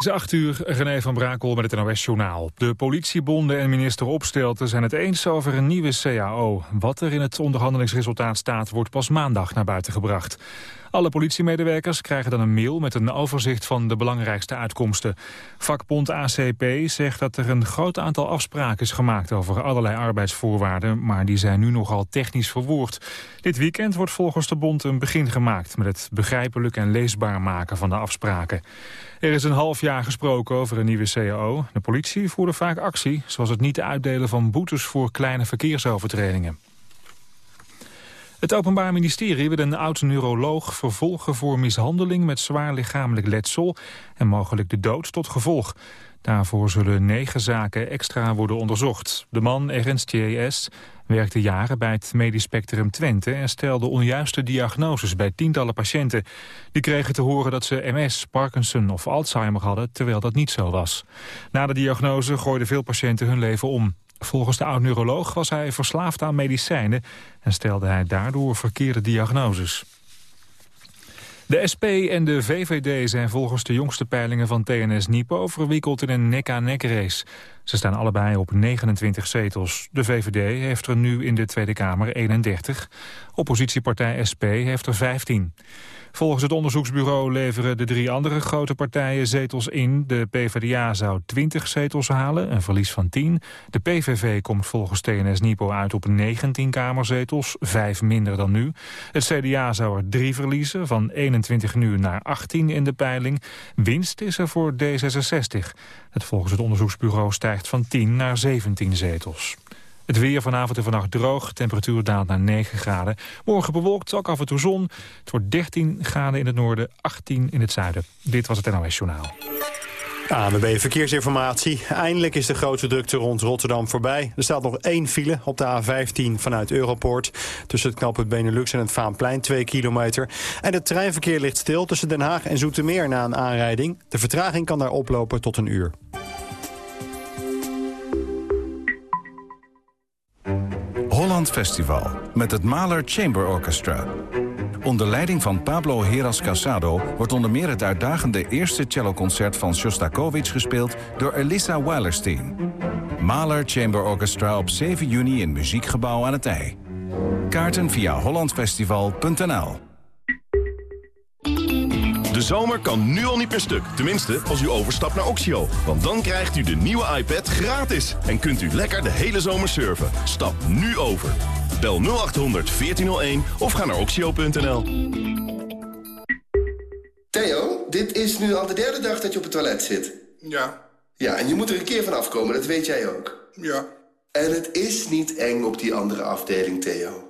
Het is 8 uur, René van Brakel met het NOS-journaal. De politiebonden en minister Opstelten zijn het eens over een nieuwe CAO. Wat er in het onderhandelingsresultaat staat, wordt pas maandag naar buiten gebracht. Alle politiemedewerkers krijgen dan een mail met een overzicht van de belangrijkste uitkomsten. Vakbond ACP zegt dat er een groot aantal afspraken is gemaakt over allerlei arbeidsvoorwaarden, maar die zijn nu nogal technisch verwoord. Dit weekend wordt volgens de bond een begin gemaakt met het begrijpelijk en leesbaar maken van de afspraken. Er is een half jaar gesproken over een nieuwe CAO. De politie voerde vaak actie, zoals het niet uitdelen van boetes voor kleine verkeersovertredingen. Het Openbaar Ministerie wil een oud-neuroloog vervolgen voor mishandeling met zwaar lichamelijk letsel en mogelijk de dood tot gevolg. Daarvoor zullen negen zaken extra worden onderzocht. De man, Ernst J.S., werkte jaren bij het Medisch Spectrum Twente... en stelde onjuiste diagnoses bij tientallen patiënten. Die kregen te horen dat ze MS, Parkinson of Alzheimer hadden... terwijl dat niet zo was. Na de diagnose gooiden veel patiënten hun leven om. Volgens de oud-neuroloog was hij verslaafd aan medicijnen... en stelde hij daardoor verkeerde diagnoses. De SP en de VVD zijn volgens de jongste peilingen van TNS Nipo verwikkeld in een nek-aan-nek race. Ze staan allebei op 29 zetels. De VVD heeft er nu in de Tweede Kamer 31. Oppositiepartij SP heeft er 15. Volgens het onderzoeksbureau leveren de drie andere grote partijen zetels in. De PvdA zou 20 zetels halen, een verlies van 10. De PVV komt volgens TNS-NIPO uit op 19 kamerzetels, vijf minder dan nu. Het CDA zou er drie verliezen, van 21 nu naar 18 in de peiling. Winst is er voor D66. Het volgens het onderzoeksbureau stijgt van 10 naar 17 zetels. Het weer vanavond en vannacht droog. Temperatuur daalt naar 9 graden. Morgen bewolkt, ook af en toe zon. Het wordt 13 graden in het noorden, 18 in het zuiden. Dit was het NOS Journaal. ANWB Verkeersinformatie. Eindelijk is de grote drukte rond Rotterdam voorbij. Er staat nog één file op de A15 vanuit Europoort. Tussen het knooppunt Benelux en het Vaanplein, 2 kilometer. En het treinverkeer ligt stil tussen Den Haag en Zoetermeer na een aanrijding. De vertraging kan daar oplopen tot een uur. Holland Festival met het Mahler Chamber Orchestra. Onder leiding van Pablo Heras Casado wordt onder meer het uitdagende eerste celloconcert van Shostakovich gespeeld door Elissa Weilerstein. Mahler Chamber Orchestra op 7 juni in Muziekgebouw aan het IJ. Kaarten via hollandfestival.nl zomer kan nu al niet meer stuk. Tenminste, als u overstapt naar Oxio. Want dan krijgt u de nieuwe iPad gratis. En kunt u lekker de hele zomer surfen. Stap nu over. Bel 0800 1401 of ga naar oxio.nl. Theo, dit is nu al de derde dag dat je op het toilet zit. Ja. Ja, en je moet er een keer van afkomen, dat weet jij ook. Ja. En het is niet eng op die andere afdeling, Theo.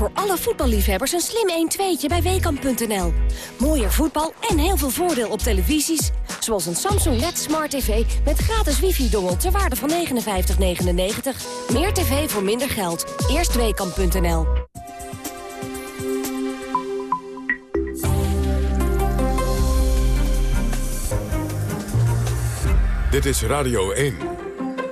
Voor alle voetballiefhebbers een slim 1-2'tje bij Weekamp.nl. Mooier voetbal en heel veel voordeel op televisies. Zoals een Samsung LED Smart TV met gratis wifi-dongel ter waarde van 59,99. Meer tv voor minder geld. Eerst Weekamp.nl. Dit is Radio 1.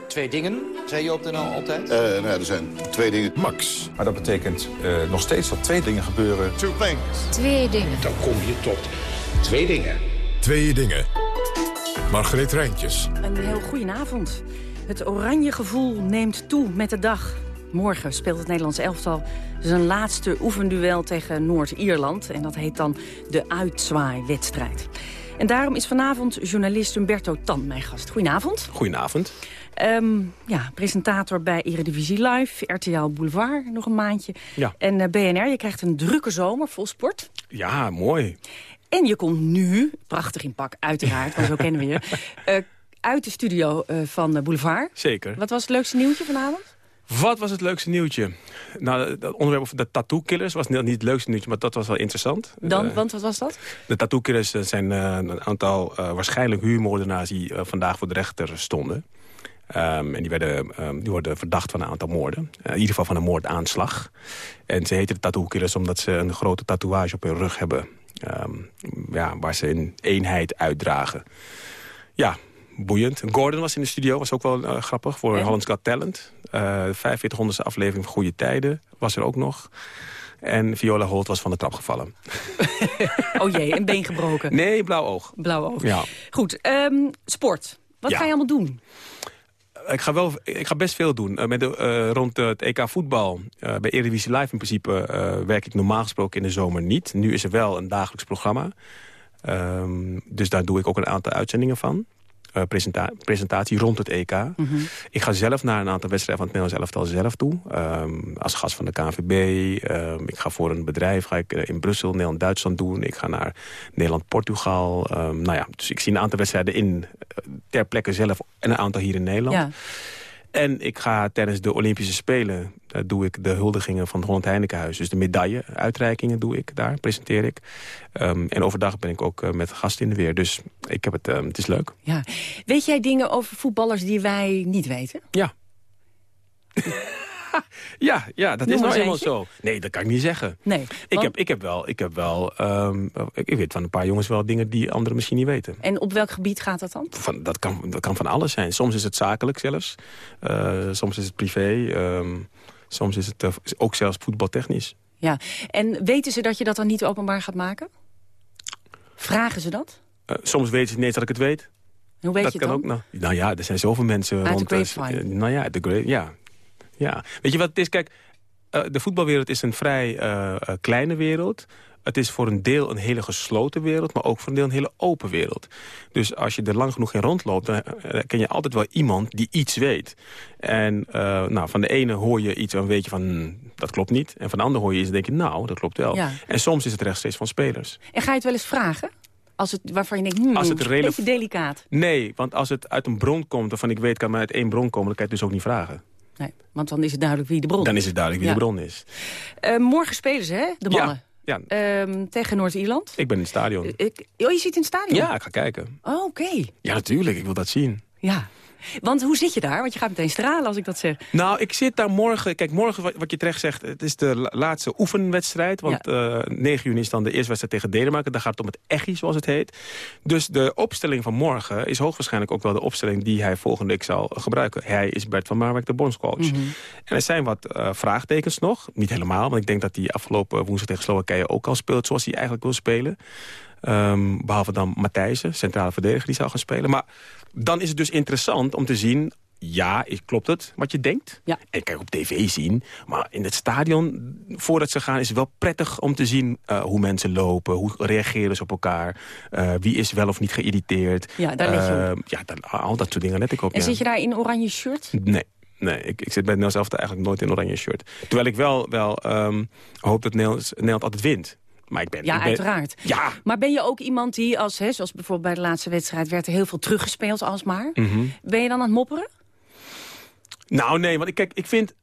Twee dingen, zei je op de NL altijd? Uh, nou ja, er zijn twee dingen. Max. Maar dat betekent uh, nog steeds dat twee dingen gebeuren. Two things. Twee dingen. Dan kom je tot twee dingen. Twee dingen. Margreet Rijntjes. Een heel goedenavond. Het oranje gevoel neemt toe met de dag. Morgen speelt het Nederlands elftal zijn laatste oefenduel tegen Noord-Ierland. En dat heet dan de uitzwaaiwedstrijd. En daarom is vanavond journalist Humberto Tan mijn gast. Goedenavond. Goedenavond. Um, ja, presentator bij Eredivisie Live, RTL Boulevard, nog een maandje. Ja. En uh, BNR, je krijgt een drukke zomer, vol sport. Ja, mooi. En je komt nu, prachtig in pak, uiteraard, want zo kennen we je... Uh, uit de studio uh, van Boulevard. Zeker. Wat was het leukste nieuwtje vanavond? Wat was het leukste nieuwtje? Nou, het onderwerp over de tattoo killers was niet het leukste nieuwtje, maar dat was wel interessant. Dan, uh, want wat was dat? De tattoo killers zijn uh, een aantal uh, waarschijnlijk huurmoordenaars die vandaag voor de rechter stonden. Ehm, en die, werden, um, die worden verdacht van een aantal moorden. in ieder geval van een moordaanslag. En ze heten de tattoo killers omdat ze een grote tatoeage op hun rug hebben. ja, waar ze in eenheid uitdragen. Ja, boeiend. Gordon was in de studio, was ook wel uh, grappig voor Hollands Got Talent. Uh, 4500ste aflevering van Goede Tijden was er ook nog. En Viola Holt was van de trap gevallen. oh jee, een been gebroken. Nee, blauw oog. Blauw oog. Ja. Goed, um, sport. Wat ga je allemaal doen? Ik ga, wel, ik ga best veel doen. Uh, met de, uh, rond het EK voetbal, uh, bij Eredivisie Live in principe... werk ik normaal gesproken in de zomer niet. Nu is er wel een dagelijks programma. Um, dus daar doe ik ook een aantal uitzendingen van. Presenta presentatie rond het EK. Mm -hmm. Ik ga zelf naar een aantal wedstrijden van het Nederlands elftal zelf toe. Um, als gast van de KNVB. Um, ik ga voor een bedrijf ga ik, uh, in Brussel, Nederland-Duitsland doen. Ik ga naar Nederland-Portugal. Um, nou ja, dus ik zie een aantal wedstrijden in, uh, ter plekke zelf en een aantal hier in Nederland. Ja. En ik ga tijdens de Olympische Spelen, daar doe ik de huldigingen van het Holland Heinekenhuis. Dus de medaille-uitreikingen doe ik daar, presenteer ik. Um, en overdag ben ik ook uh, met gasten in de weer. Dus ik heb het, um, het is leuk. Ja. Weet jij dingen over voetballers die wij niet weten? Ja. ja, ja, dat Noem is nou eenmaal zo. Nee, dat kan ik niet zeggen. Nee, want... ik, heb, ik heb wel, ik, heb wel um, ik weet van een paar jongens wel dingen die anderen misschien niet weten. En op welk gebied gaat dat dan? Van, dat, kan, dat kan van alles zijn. Soms is het zakelijk zelfs. Uh, soms is het privé. Um, soms is het uh, ook zelfs voetbaltechnisch. Ja, en weten ze dat je dat dan niet openbaar gaat maken? Vragen ze dat? Uh, soms weten ze niet eens dat ik het weet. Hoe weet dat je kan dan? ook nog. Nou ja, er zijn zoveel mensen Uit rond. de grapevine. nou ja, de great, ja, ja, weet je wat het is? Kijk, uh, de voetbalwereld is een vrij uh, kleine wereld. Het is voor een deel een hele gesloten wereld, maar ook voor een deel een hele open wereld. Dus als je er lang genoeg in rondloopt, dan ken je altijd wel iemand die iets weet. En nou, van de ene hoor je iets en weet je van, hm, dat klopt niet. En van de ander hoor je iets en denk je, nou, dat klopt wel. Ja. En soms is het rechtstreeks van spelers. En ga je het wel eens vragen? Als het, waarvan je denkt, hmm, als het een beetje delicaat. Nee, want als het uit een bron komt waarvan ik weet, kan maar uit één bron komen, dan kan je het dus ook niet vragen. Nee, want dan is het duidelijk wie de bron is. Dan is het duidelijk wie ja. de bron is. Uh, morgen spelen ze, hè, de mannen? Ja. Ja. Uh, tegen Noord-Ierland? Ik ben in het stadion. Ik, oh, je zit in het stadion? Ja, ik ga kijken. Oh, oké. Okay. Ja, natuurlijk. Ik wil dat zien. Ja. Want hoe zit je daar? Want je gaat meteen stralen als ik dat zeg. Nou, ik zit daar morgen... Kijk, morgen, wat je terecht zegt, het is de laatste oefenwedstrijd. Want ja. uh, 9 juni is dan de eerste wedstrijd tegen Denemarken. Daar gaat het om het ECHI, zoals het heet. Dus de opstelling van morgen is hoogwaarschijnlijk ook wel de opstelling... die hij volgende week zal gebruiken. Hij is Bert van Marwijk, de bondscoach. Mm -hmm. En er zijn wat uh, vraagtekens nog. Niet helemaal, want ik denk dat hij afgelopen woensdag tegen Slowakije ook al speelt... zoals hij eigenlijk wil spelen. Um, behalve dan Matthijsen, centrale verdediger, die zou gaan spelen. Maar dan is het dus interessant om te zien... ja, klopt het wat je denkt? Ja. En kijk op tv zien. Maar in het stadion, voordat ze gaan... is het wel prettig om te zien uh, hoe mensen lopen. Hoe reageren ze op elkaar. Uh, wie is wel of niet geïrriteerd. Ja, daar let je op. Uh, ja, dan, al dat soort dingen let ik op. En ja. zit je daar in oranje shirt? Nee. Nee, ik, ik zit bij Nederland zelf eigenlijk nooit in oranje shirt. Terwijl ik wel, wel um, hoop dat Nederland, Nederland altijd wint. Maar ik ben, ja, ik ben, uiteraard. Ja. Maar ben je ook iemand die, als, hè, zoals bijvoorbeeld bij de laatste wedstrijd... werd er heel veel teruggespeeld alsmaar. Mm -hmm. Ben je dan aan het mopperen? Nou, nee, want ik, kijk, ik vind...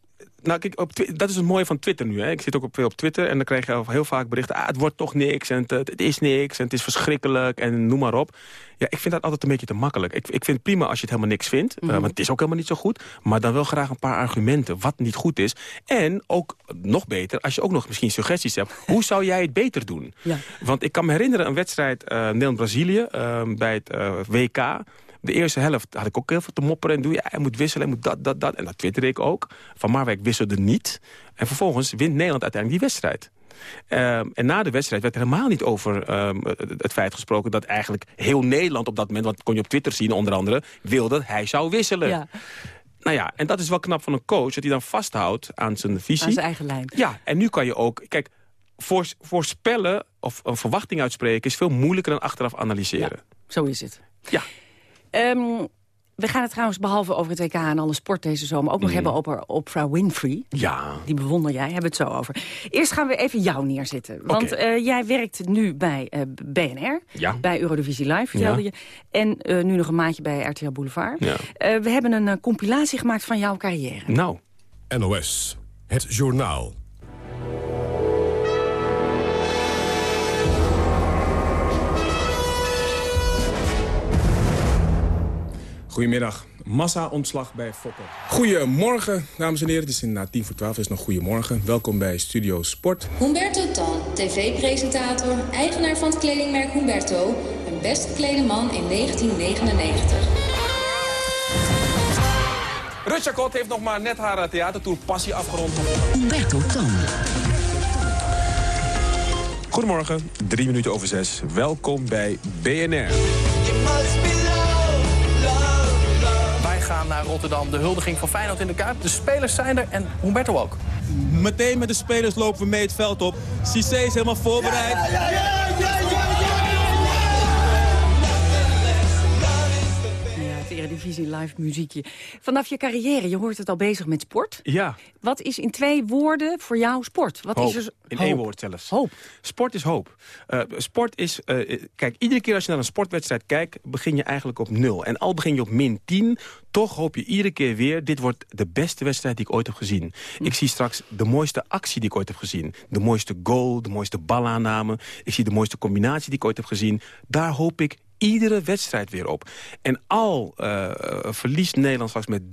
Nou, kijk, op dat is het mooie van Twitter nu. Hè. Ik zit ook op veel op Twitter en dan krijg je heel vaak berichten... Ah, het wordt toch niks en het, het, is niks en het is verschrikkelijk en noem maar op. Ja, ik vind dat altijd een beetje te makkelijk. Ik, ik vind het prima als je het helemaal niks vindt, mm -hmm. uh, want het is ook helemaal niet zo goed. Maar dan wel graag een paar argumenten wat niet goed is. En ook nog beter, als je ook nog misschien suggesties hebt... hoe zou jij het beter doen? Ja. Want ik kan me herinneren een wedstrijd uh, Nederland-Brazilië uh, bij het uh, WK... De eerste helft had ik ook heel veel te mopperen en doen. Ja, hij moet wisselen, hij moet dat, dat, dat. En dat twitterde ik ook. Van Marwijk wisselde niet. En vervolgens wint Nederland uiteindelijk die wedstrijd. Um, en na de wedstrijd werd er helemaal niet over um, het feit gesproken... dat eigenlijk heel Nederland op dat moment, wat kon je op Twitter zien onder andere... wilde dat hij zou wisselen. Ja. Nou ja, en dat is wel knap van een coach... dat hij dan vasthoudt aan zijn visie. Aan zijn eigen lijn. Ja, en nu kan je ook... Kijk, voor, voorspellen of een verwachting uitspreken... is veel moeilijker dan achteraf analyseren. Ja, zo is het. Ja. Um, we gaan het trouwens behalve over het WK en alle sport deze zomer... ook nog mm. hebben over Oprah Winfrey. Ja. Die bewonder jij, hebben het zo over. Eerst gaan we even jou neerzetten. Want okay. uh, jij werkt nu bij uh, BNR, ja. bij Eurodivisie Live, vertelde ja. je. En uh, nu nog een maandje bij RTL Boulevard. Ja. we hebben een compilatie gemaakt van jouw carrière. Nou. NOS, het journaal. Goedemiddag. Massa-ontslag bij Fokker. Goedemorgen, dames en heren. Het is na tien voor twaalf, is nog goedemorgen. Welkom bij Studio Sport. Humberto Tan, tv-presentator, eigenaar van het kledingmerk Humberto... en best geklede man in 1999. Rutja Kot heeft nog maar net haar theatertour Passie afgerond. Humberto Tan. Goedemorgen, drie minuten over zes. Welkom bij BNR. Gaan naar Rotterdam. De huldiging van Feyenoord in de Kuip. De spelers zijn er en Humberto ook. Meteen met de spelers lopen we mee het veld op. Cissé is helemaal voorbereid. Eredivisie live muziekje. Vanaf je carrière, je hoort het al bezig met sport. Ja. Wat is in twee woorden voor jou sport? Wat hoop. is er... In hoop. één woord zelfs. Hoop. Sport is hoop. Uh, sport is... Uh, kijk, iedere keer als je naar een sportwedstrijd kijkt... begin je eigenlijk op nul. En al begin je op min 10... toch hoop je iedere keer weer... dit wordt de beste wedstrijd die ik ooit heb gezien. Ik zie straks de mooiste actie die ik ooit heb gezien. De mooiste goal, de mooiste balaanname. Ik zie de mooiste combinatie die ik ooit heb gezien. Daar hoop ik iedere wedstrijd weer op. En al uh, verliest Nederland straks met 3-0...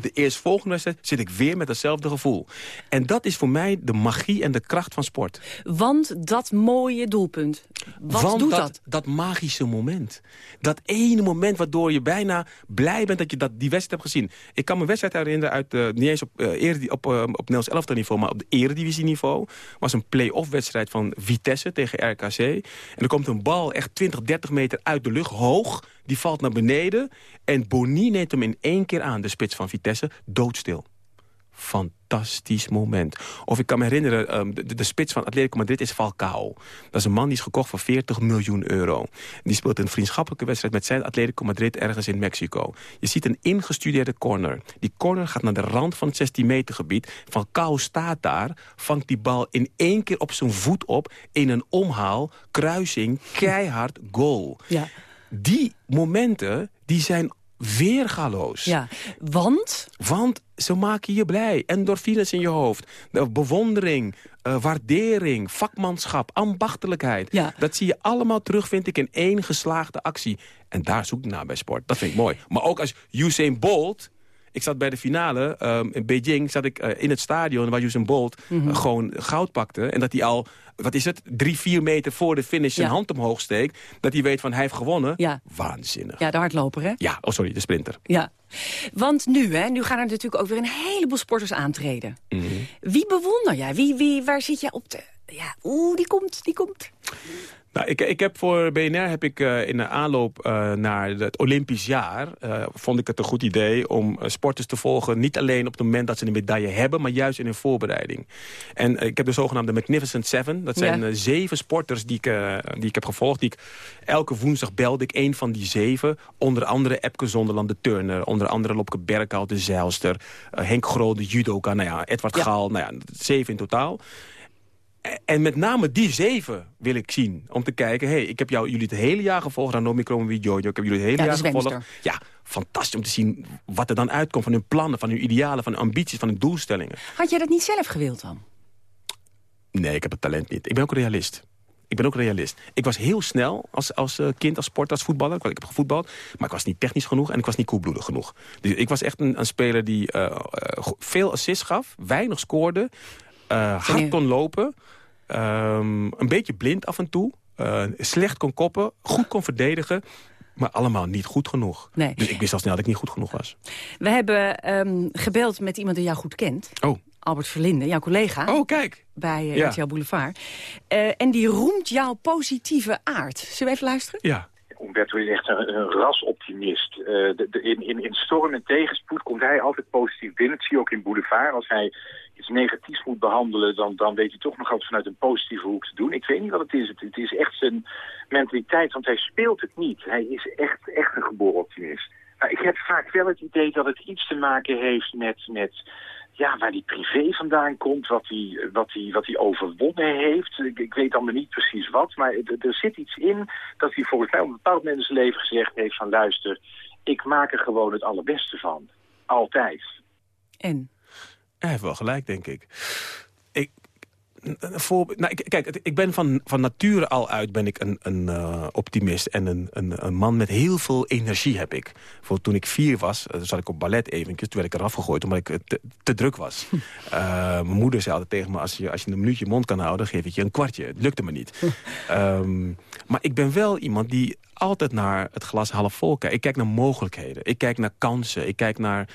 de eerstvolgende wedstrijd zit ik weer met hetzelfde gevoel. En dat is voor mij de magie en de kracht van sport. Want dat mooie doelpunt, wat Want doet dat, dat? dat magische moment. Dat ene moment waardoor je bijna blij bent dat je dat, die wedstrijd hebt gezien. Ik kan me wedstrijd herinneren uit, uh, niet eens op, uh, op, uh, op Nederlands elftal niveau... maar op de eredivisieniveau. was een play-off wedstrijd van Vitesse tegen RKC. En er komt een bal echt 20, 30 meter uit de lucht, hoog. Die valt naar beneden. En Boni neemt hem in één keer aan, de spits van Vitesse, doodstil. Fantastisch moment. Of ik kan me herinneren, um, de, de, spits van Atletico Madrid is Falcao. Dat is een man die is gekocht voor 40 miljoen euro. Die speelt een vriendschappelijke wedstrijd met zijn Atletico Madrid ergens in Mexico. Je ziet een ingestudeerde corner. Die corner gaat naar de rand van het 16 meter gebied. Falcao staat daar, vangt die bal in één keer op zijn voet op... in een omhaal, kruising, keihard, goal. Ja. Die momenten, die zijn weergaloos. Ja, want? Want ze maken je blij. Endorfines in je hoofd. De bewondering, uh, waardering, vakmanschap, ambachtelijkheid. Ja. Dat zie je allemaal terug, vind ik, in één geslaagde actie. En daar zoek ik naar bij sport. Dat vind ik mooi. Maar ook als Usain Bolt... Ik zat bij de finale um, in Beijing, zat ik uh, in het stadion waar Usain Bolt mm -hmm. uh, gewoon goud pakte. En dat hij al, wat is het, drie, vier meter voor de finish zijn ja. hand omhoog steekt. Dat hij weet van hij heeft gewonnen. Ja. Waanzinnig. Ja, de hardloper hè? Ja, oh sorry, de sprinter. Ja, want nu hè, nu gaan er natuurlijk ook weer een heleboel sporters aantreden. Mm -hmm. Wie bewonder jij? Wie, wie, waar zit jij op te... Ja, oeh, die komt, die komt. Nou, ik, ik heb voor BNR heb ik uh, in de aanloop uh, naar het Olympisch jaar... Uh, vond ik het een goed idee om sporters te volgen... niet alleen op het moment dat ze een medaille hebben... maar juist in hun voorbereiding. En ik heb de zogenaamde Magnificent Seven. Dat zijn ja. zeven sporters die ik, die ik heb gevolgd. Die ik, elke woensdag belde ik een van die zeven. Onder andere Epke Zonderland, de turner. Onder andere Lopke Berkhout, de zeilster. Henk Grol, de judoka. Nou ja, Edward ja. Gaal. Nou ja, zeven in totaal. En met name die zeven wil ik zien. Om te kijken, hey, ik heb jou, jullie het hele jaar gevolgd. Ranomi Kromowidjojo, Jojo, ik heb jullie het hele ja, jaar gevolgd. Ja, fantastisch om te zien wat er dan uitkomt van hun plannen, van hun idealen, van hun ambities, van hun doelstellingen. Had jij dat niet zelf gewild dan? Nee, ik heb het talent niet. Ik ben ook realist. Ik ben ook realist. Ik was heel snel als, als uh, kind, als sport, als voetballer. Ik heb gevoetbald, maar ik was niet technisch genoeg en ik was niet koelbloedig genoeg. Dus ik was echt een, een speler die uh, uh, veel assists gaf, weinig scoorde, hard kon lopen... Um, een beetje blind af en toe. Uh, slecht kon koppen, goed kon verdedigen. Maar allemaal niet goed genoeg. Nee. Dus ik wist al snel dat ik niet goed genoeg was. We hebben um, gebeld met iemand die jou goed kent. Oh. Albert Verlinde, jouw collega. Oh, kijk. Bij uh, ja. RTL Boulevard. Uh, en die roemt jouw positieve aard. Zullen we even luisteren? Ja. Umberto is echt een, een rasoptimist. Uh, de, de, in, in, in storm en tegenspoed komt hij altijd positief binnen. Dat zie je ook in Boulevard. Als hij iets negatiefs moet behandelen, dan, dan weet hij toch nog altijd vanuit een positieve hoek te doen. Ik weet niet wat het is. Het, is echt zijn mentaliteit, want hij speelt het niet. Hij is echt, echt een geboren optimist. Maar ik heb vaak wel het idee dat het iets te maken heeft met... met ja, waar die privé vandaan komt, wat hij, wat hij, wat hij overwonnen heeft. Ik, ik weet allemaal niet precies wat, maar er, er zit iets in dat hij volgens mij op een bepaald moment in zijn leven gezegd heeft van luister, ik maak er gewoon het allerbeste van. Altijd. En? Hij heeft wel gelijk, denk ik. ik voorbeeld. Nou, kijk, ik ben van, van nature al uit ben ik een, een eh, optimist. En een, een, een man met heel veel energie heb ik. Voor toen ik vier was, eh, zat ik op ballet eventjes. Toen werd ik eraf gegooid omdat ik eh, te, te druk was. Eh, mijn moeder zei altijd tegen me... Als je, als je een minuutje je mond kan houden, geef ik je een kwartje. Het lukte me niet. Ehm, maar ik ben wel iemand die altijd naar het glas half vol kijkt. Ik kijk naar mogelijkheden. Ik kijk naar kansen. Ik kijk naar...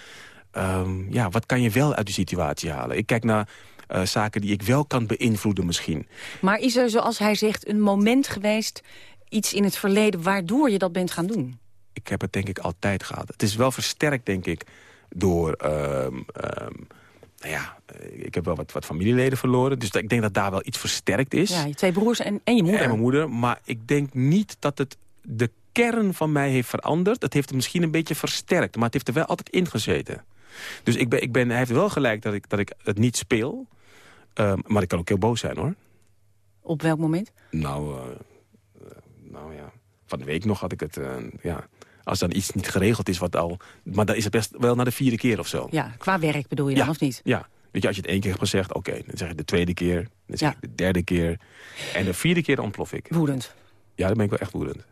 ehm, ja, wat kan je wel uit de situatie halen? Ik kijk naar eh, zaken die ik wel kan beïnvloeden misschien. Maar is er, zoals hij zegt, een moment geweest... iets in het verleden waardoor je dat bent gaan doen? Ik heb het denk ik altijd gehad. Het is wel versterkt, denk ik, door... ehm, ehm, nou ja, eh, ik heb wel wat, wat familieleden verloren. Dus ik denk dat daar wel iets versterkt is. Ja, je twee broers en, en je moeder. En mijn moeder. Maar ik denk niet dat het de kern van mij heeft veranderd. Het heeft het misschien een beetje versterkt. Maar het heeft er wel altijd ingezeten. Dus ik ben, ik ben, hij heeft wel gelijk dat ik, dat ik het niet speel. Ehm, maar ik kan ook heel boos zijn, hoor. Op welk moment? Nou, eh, eh, nou ja, van de week nog had ik het, eh, ja... Als dan iets niet geregeld is, wat al... Maar dan is het best wel na de vierde keer of zo. Ja, qua werk bedoel je dan, Ja. of niet? Ja, weet je, als je het één keer hebt gezegd, oké. dan zeg je de tweede keer, dan zeg je de derde keer. En de vierde keer ontplof ik. Woedend. Ja, dan ben ik wel echt woedend.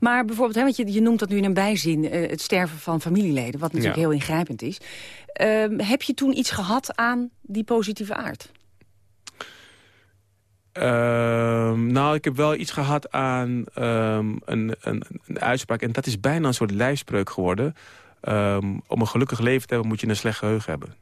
Maar bijvoorbeeld, hè, want je, je noemt dat nu in een bijzin... eh, het sterven van familieleden, wat natuurlijk Ja. heel ingrijpend is. Ehm, heb je toen iets gehad aan die positieve aard? Ehm, nou, ik heb wel iets gehad aan ehm, een, een, een uitspraak. En dat is bijna een soort lijfspreuk geworden. Om een gelukkig leven te hebben, moet je een slecht geheugen hebben.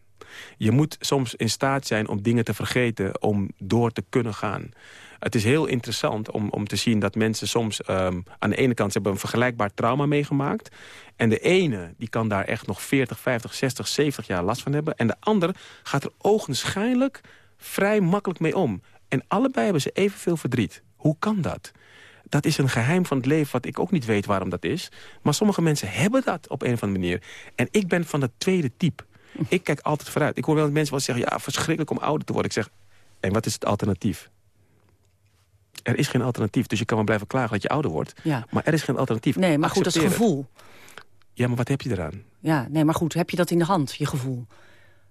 Je moet soms in staat zijn om dingen te vergeten... om door te kunnen gaan. Het is heel interessant om, om te zien dat mensen soms... ehm, aan de ene kant ze hebben een vergelijkbaar trauma meegemaakt... en de ene die kan daar echt nog 40, 50, 60, 70 jaar last van hebben... en de ander gaat er ogenschijnlijk vrij makkelijk mee om. En allebei hebben ze evenveel verdriet. Hoe kan dat? Dat is een geheim van het leven wat ik ook niet weet waarom dat is. Maar sommige mensen hebben dat op een of andere manier. En ik ben van het tweede type. Ik kijk altijd vooruit. Ik hoor wel dat mensen wel zeggen... ja, verschrikkelijk om ouder te worden. Ik zeg, en wat is het alternatief? Er is geen alternatief. Dus je kan wel blijven klagen dat je ouder wordt. Ja. Maar er is geen alternatief. Nee, maar goed, dat is het. gevoel. Ja, maar wat heb je eraan? Ja, nee, maar goed, heb je dat in de hand, je gevoel?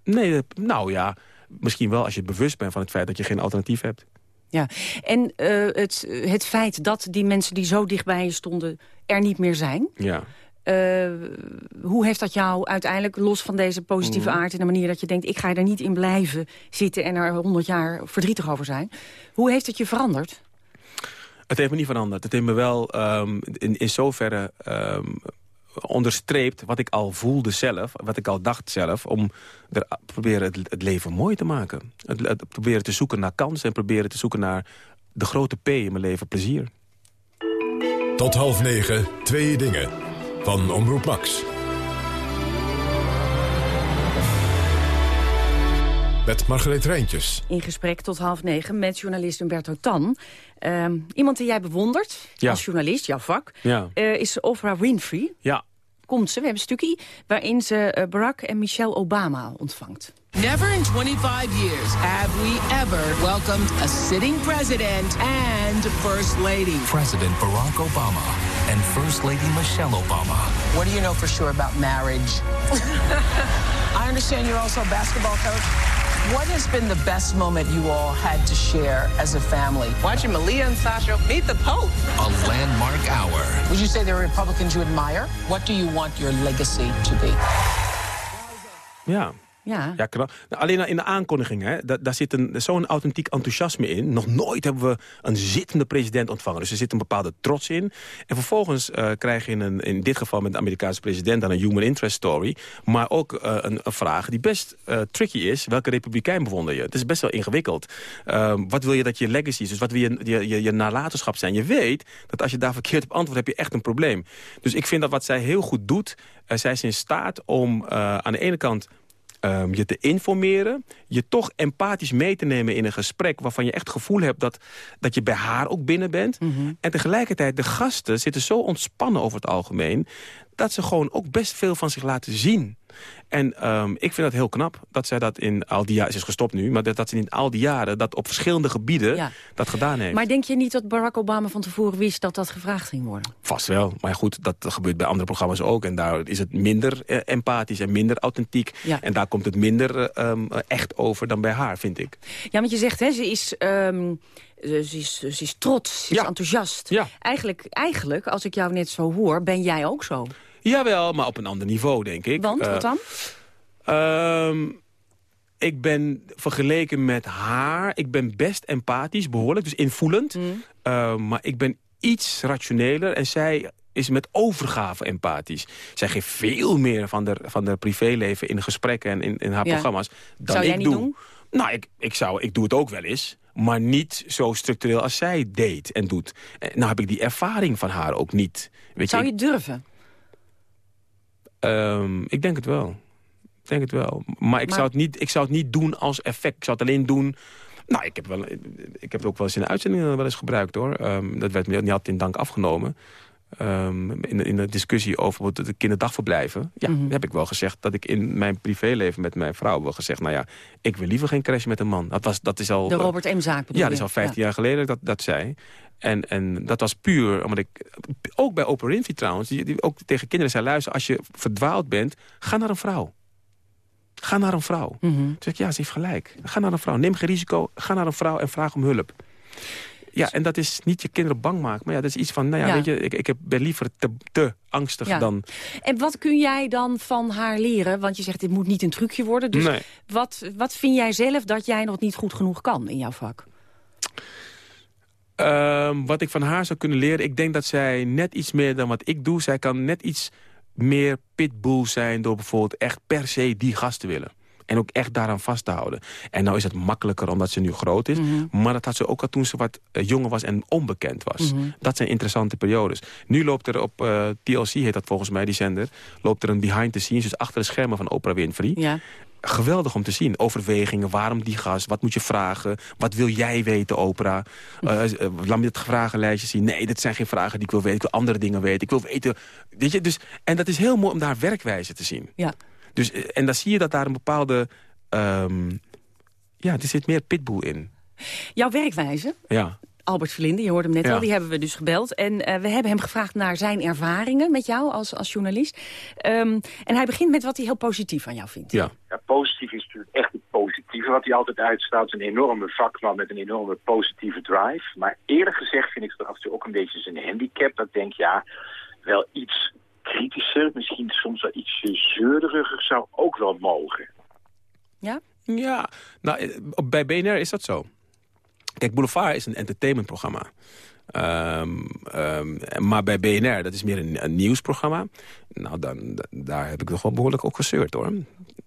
Nee, eh, nou ja, misschien wel als je bewust bent van het feit dat je geen alternatief hebt. Ja, en eh, het, het feit dat die mensen die zo dicht bij je stonden... er niet meer zijn... Ja. eh, hoe heeft dat jou uiteindelijk, los van deze positieve Mhm. aard... en de manier dat je denkt, ik ga er niet in blijven zitten... en er honderd jaar verdrietig over zijn. Hoe heeft het je veranderd? Het heeft me niet veranderd. Het heeft me wel ehm, in, zoverre ehm, onderstreept wat ik al voelde zelf, wat ik al dacht zelf, om er proberen het, het leven mooi te maken. Het, het proberen te zoeken naar kansen en proberen te zoeken naar de grote P in mijn leven, plezier. Tot half negen, twee dingen. Van Omroep Max. Met Margreet Rijntjes. In gesprek tot half negen met journalist Humberto Tan. Ehm, iemand die jij bewondert Ja. als journalist, jouw vak, Ja. eh, is Oprah Winfrey. Ja. Komt ze, we hebben een stukje waarin ze eh, Barack en Michelle Obama ontvangt. Never in 25 years have we ever welcomed a sitting president and first lady. President Barack Obama and First Lady Michelle Obama. What do you know for sure about marriage? I understand you're also a basketball coach. What has been the best moment you all had to share as a family? Watching Malia and Sasha meet the Pope. A landmark hour. Would you say there are Republicans you admire? What do you want your legacy to be? Ja. Ja. Ja, knap. Nou, alleen in de aankondiging, hè, da- daar zit zo'n authentiek enthousiasme in. Nog nooit hebben we een zittende president ontvangen. Dus er zit een bepaalde trots in. En vervolgens eh, krijg je een, in dit geval met de Amerikaanse president... dan een human interest story. Maar ook eh, een, een vraag die best eh, tricky is. Welke republikein bewonder je? Het is best wel ingewikkeld. Ehm, wat wil je dat je legacy is? Dus wat wil je, je, je, je nalatenschap zijn? Je weet dat als je daar verkeerd op antwoordt... heb je echt een probleem. Dus ik vind dat wat zij heel goed doet... zij is in staat om aan de ene kant ehm, je te informeren, je toch empathisch mee te nemen in een gesprek... waarvan je echt het gevoel hebt dat, dat je bij haar ook binnen bent. En tegelijkertijd, de gasten zitten zo ontspannen over het algemeen... dat ze gewoon ook best veel van zich laten zien. En ehm, ik vind dat heel knap dat zij dat in al die jaren... Ze is gestopt nu, maar dat, dat ze in al die jaren... dat op verschillende gebieden Ja. dat gedaan heeft. Maar denk je niet dat Barack Obama van tevoren wist dat dat gevraagd ging worden? Vast wel. Maar goed, dat gebeurt bij andere programma's ook. En daar is het minder eh, empathisch en minder authentiek. Ja. En daar komt het minder eh, ehm, eh, echt over dan bij haar, vind ik. Ja, want je zegt, hè, ze is... ehm, ze is, ze is trots, ze is enthousiast. Ja. Eigenlijk, eigenlijk, als ik jou net zo hoor, ben jij ook zo. Jawel, maar op een ander niveau, denk ik. Want, Eh, wat dan? Ehm, ik ben vergeleken met haar, ik ben best empathisch, behoorlijk, dus invoelend. Mm. Ehm, maar ik ben iets rationeler en zij is met overgave empathisch. Zij geeft veel meer van haar van de privéleven in gesprekken en in, in haar Ja. programma's dan Zou jij ik niet doe. doen? Nou, ik, ik, zou, ik doe het ook wel eens. Maar niet zo structureel als zij deed en doet. Eh, Nou heb ik die ervaring van haar ook niet. Weet Zou je, je durven? Ehm, ik denk het wel. Ik denk het wel. Maar ik, Maar- Zou het niet, ik zou het niet doen als effect. Ik zou het alleen doen... Nou, ik heb, wel, ik heb het ook wel eens in de uitzendingen wel eens gebruikt, hoor. Ehm, dat werd me niet altijd in dank afgenomen. Ehm, in, de, in de discussie over de kinderdagverblijven... Ja, Mhm. heb ik wel gezegd dat ik in mijn privéleven met mijn vrouw... wel gezegd, nou ja, ik wil liever geen crash met een man. Dat, was, dat is al... De Robert M-zaak bedoel Ja, dat is al 15 jaar geleden dat ik dat zei. En, en dat was puur omdat ik... Ook bij Oprah Winfrey trouwens, die, die ook tegen kinderen zei... luister, als je verdwaald bent, ga naar een vrouw. Ga naar een vrouw. Mhm. Toen zeg ik, ja, ze heeft gelijk. Ga naar een vrouw. Neem geen risico. Ga naar een vrouw en vraag om hulp. Ja, en dat is niet je kinderen bang maken. Maar ja, dat is iets van, nou ja, Ja. weet je, ik, ik heb- ben liever te, te angstig Ja. dan... En wat kun jij dan van haar leren? Want je zegt, dit moet niet een trucje worden. Dus Nee. wat, wat vind jij zelf dat jij nog niet goed genoeg kan in jouw vak? Ehm, wat ik van haar zou kunnen leren, ik denk dat zij net iets meer dan wat ik doe. Zij kan net iets meer pitbull zijn door bijvoorbeeld echt per se die gast te willen. En ook echt daaraan vast te houden. En nou is het makkelijker omdat ze nu groot is. Maar dat had ze ook al toen ze wat eh, jonger was en onbekend was. Mhm. Dat zijn interessante periodes. Nu loopt er op eh, TLC, heet dat volgens mij, die zender... loopt er een behind the scenes, dus achter de schermen van Oprah Winfrey. Ja. Geweldig om te zien. Overwegingen, waarom die gast, wat moet je vragen? Wat wil jij weten, Oprah? Eh, eh, laat me het vragenlijstje zien. Nee, dit zijn geen vragen die ik wil weten. Ik wil andere dingen weten. Ik wil weten... Weet je, dus, en dat is heel mooi om daar werkwijze te zien. Ja. Dus, eh, en dan zie je dat daar een bepaalde... ehm, ja, er zit meer pitbull in. Jouw werkwijze, Ja. Albert Verlinde, je hoorde hem net Ja. al, die hebben we dus gebeld. En eh, we hebben hem gevraagd naar zijn ervaringen met jou als, als journalist. Ehm, en hij begint met wat hij heel positief aan jou vindt. Ja. Ja, positief is natuurlijk echt het positieve wat hij altijd uitstaat. Een enorme vakman met een enorme positieve drive. Maar eerlijk gezegd vind ik het af en toe ook een beetje zijn handicap. Dat ik denk, ja, wel iets kritischer, misschien soms wel iets zeurderiger zou ook wel mogen. Ja? Ja, nou, eh, bij BNR is dat zo. Kijk, Boulevard is een entertainmentprogramma. Ehm, ehm, maar bij BNR, dat is meer een, een nieuwsprogramma. Nou, dan, da- daar heb ik nog wel behoorlijk ook gezeurd, hoor.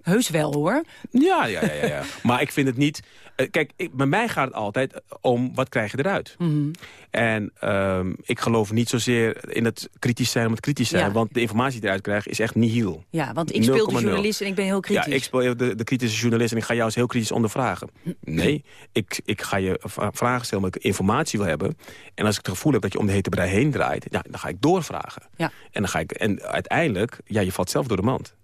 Heus wel, hoor. Ja, ja, ja, ja. ja. maar ik vind het niet... eh, kijk, ik, bij mij gaat het altijd om, wat krijg je eruit? Mhm. En ehm, ik geloof niet zozeer in het kritisch zijn om het kritisch zijn. Ja. Want de informatie die je eruit krijgt is echt nihil. Ja, want ik speel de 0,0. journalist en ik ben heel kritisch. Ja, ik speel de, de kritische journalist en ik ga jou eens heel kritisch ondervragen. Nee, ik, ik ga je vragen stellen omdat ik informatie wil hebben. En als ik het gevoel heb dat je om de hete brei heen draait... Ja, dan ga ik doorvragen. Ja. En, dan ga ik, en uiteindelijk, ja, je valt zelf door de mand.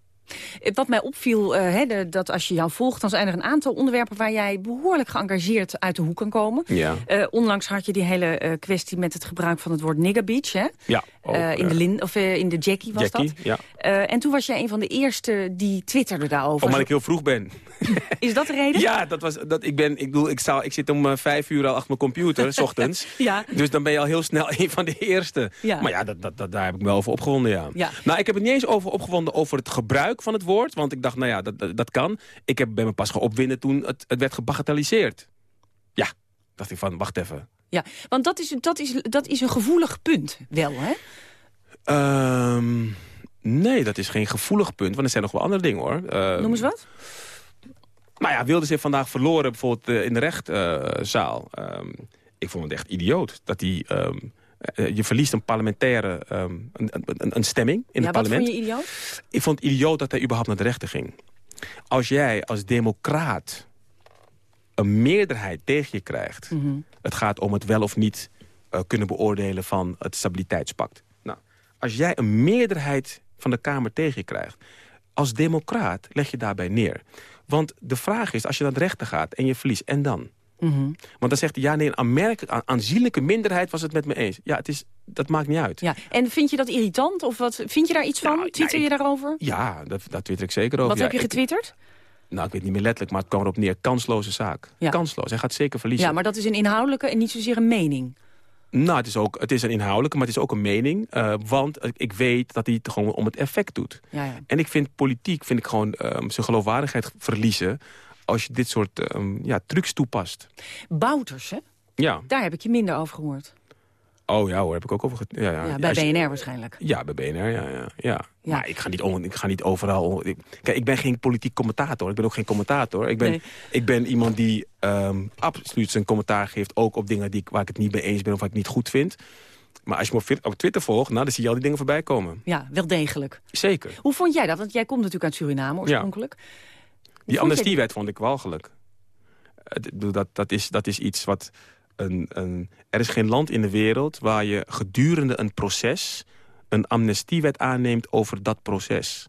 Eh, Wat mij opviel, de- dat als je jou volgt... dan zijn er een aantal onderwerpen waar jij behoorlijk geëngageerd uit de hoek kan komen. Ja. Eh, onlangs had je die hele kwestie met het gebruik van het woord nigger beach. Hè? Ja, ook, Eh, in, eh, de lin, of, eh, in de Jackie was Jackie, dat. ja. Eh, en toen was jij een van de eerste die twitterde daarover. Omdat ik heel vroeg ben. Is dat de reden? Ja, dat was, dat, ik, ben, ik, bedoel, ik, sta, ik zit om eh, vijf uur al achter mijn computer, s ochtends. Ja. Dus dan ben je al heel snel een van de eerste. Ja. Maar ja, dat, dat, dat, daar heb ik me wel over opgewonden, ja. Ja. Nou, ik heb het niet eens over opgewonden over het gebruik van het woord. Want ik dacht, nou ja, dat, dat, dat kan. Ik heb, ben me pas gaan opwinden toen het, het werd gebagatelliseerd. Ja, dacht ik van, wacht even. Ja, want dat is, dat, is, dat is een gevoelig punt wel, hè? Ehm, nee, dat is geen gevoelig punt. Want er zijn nog wel andere dingen, hoor. Ehm, Noem eens wat. Nou ja, Wilders heeft vandaag verloren bijvoorbeeld eh, in de rechtszaal. Ehm, ik vond het echt idioot dat hij... eh, je verliest een parlementaire een, een, een stemming in ja, het wat parlement. vond je idioot? Ik vond het idioot dat hij überhaupt naar de rechter ging. Als jij als democraat een meerderheid tegen je krijgt... Mhm. het gaat om het wel of niet eh, kunnen beoordelen van het stabiliteitspact. Nou, als jij een meerderheid van de Kamer tegen je krijgt... als democraat leg je daarbij neer. Want de vraag is, als je naar de rechter gaat en je verliest, en dan? Mhm. Want dan zegt hij, ja, nee, een aanzienlijke minderheid was het met me eens. Ja, het is, dat maakt niet uit. Ja. En vind je dat irritant? Of wat, vind je daar iets van? Twitter je daarover? Ja, dat, dat twitter ik zeker over. Wat Ja, heb je ik- getwitterd? Nou, ik weet niet meer letterlijk, maar het kwam erop neer. Kansloze zaak. Ja. Kansloos. Hij gaat zeker verliezen. Ja, maar dat is een inhoudelijke en niet zozeer een mening. Nou, het is, ook, het is een inhoudelijke, maar het is ook een mening. eh, want ik- ik weet dat hij het gewoon om het effect doet. Ja, ja. En ik vind politiek vind ik gewoon ehm, zijn geloofwaardigheid verliezen... als je dit soort ehm, ja, trucs toepast. Bouters, hè? Ja. Daar heb ik je minder over gehoord. Oh ja hoor, heb ik ook over... Ja, ja. Ja, bij je- BNR waarschijnlijk. Ja, bij BNR, ja. ja, ja. Ja. Maar ik ga, niet on- ik ga niet overal... ik- kijk, ik ben geen politiek commentator. Ik ben ook geen commentator. Ik ben, Nee. ik ben iemand die ehm, absoluut zijn commentaar geeft... ook op dingen die, waar ik het niet mee eens ben of waar ik het niet goed vind. Maar als je me op Twitter volgt, nou, dan zie je al die dingen voorbij komen. Ja, wel degelijk. Zeker. Hoe vond jij dat? Want jij komt natuurlijk uit Suriname oorspronkelijk. Die amnestiewet vond ik walgelijk. Het- ik bedoel, Dat, dat, is, dat is iets wat... Een, een, er is geen land in de wereld waar je gedurende een proces... een amnestiewet aanneemt over dat proces.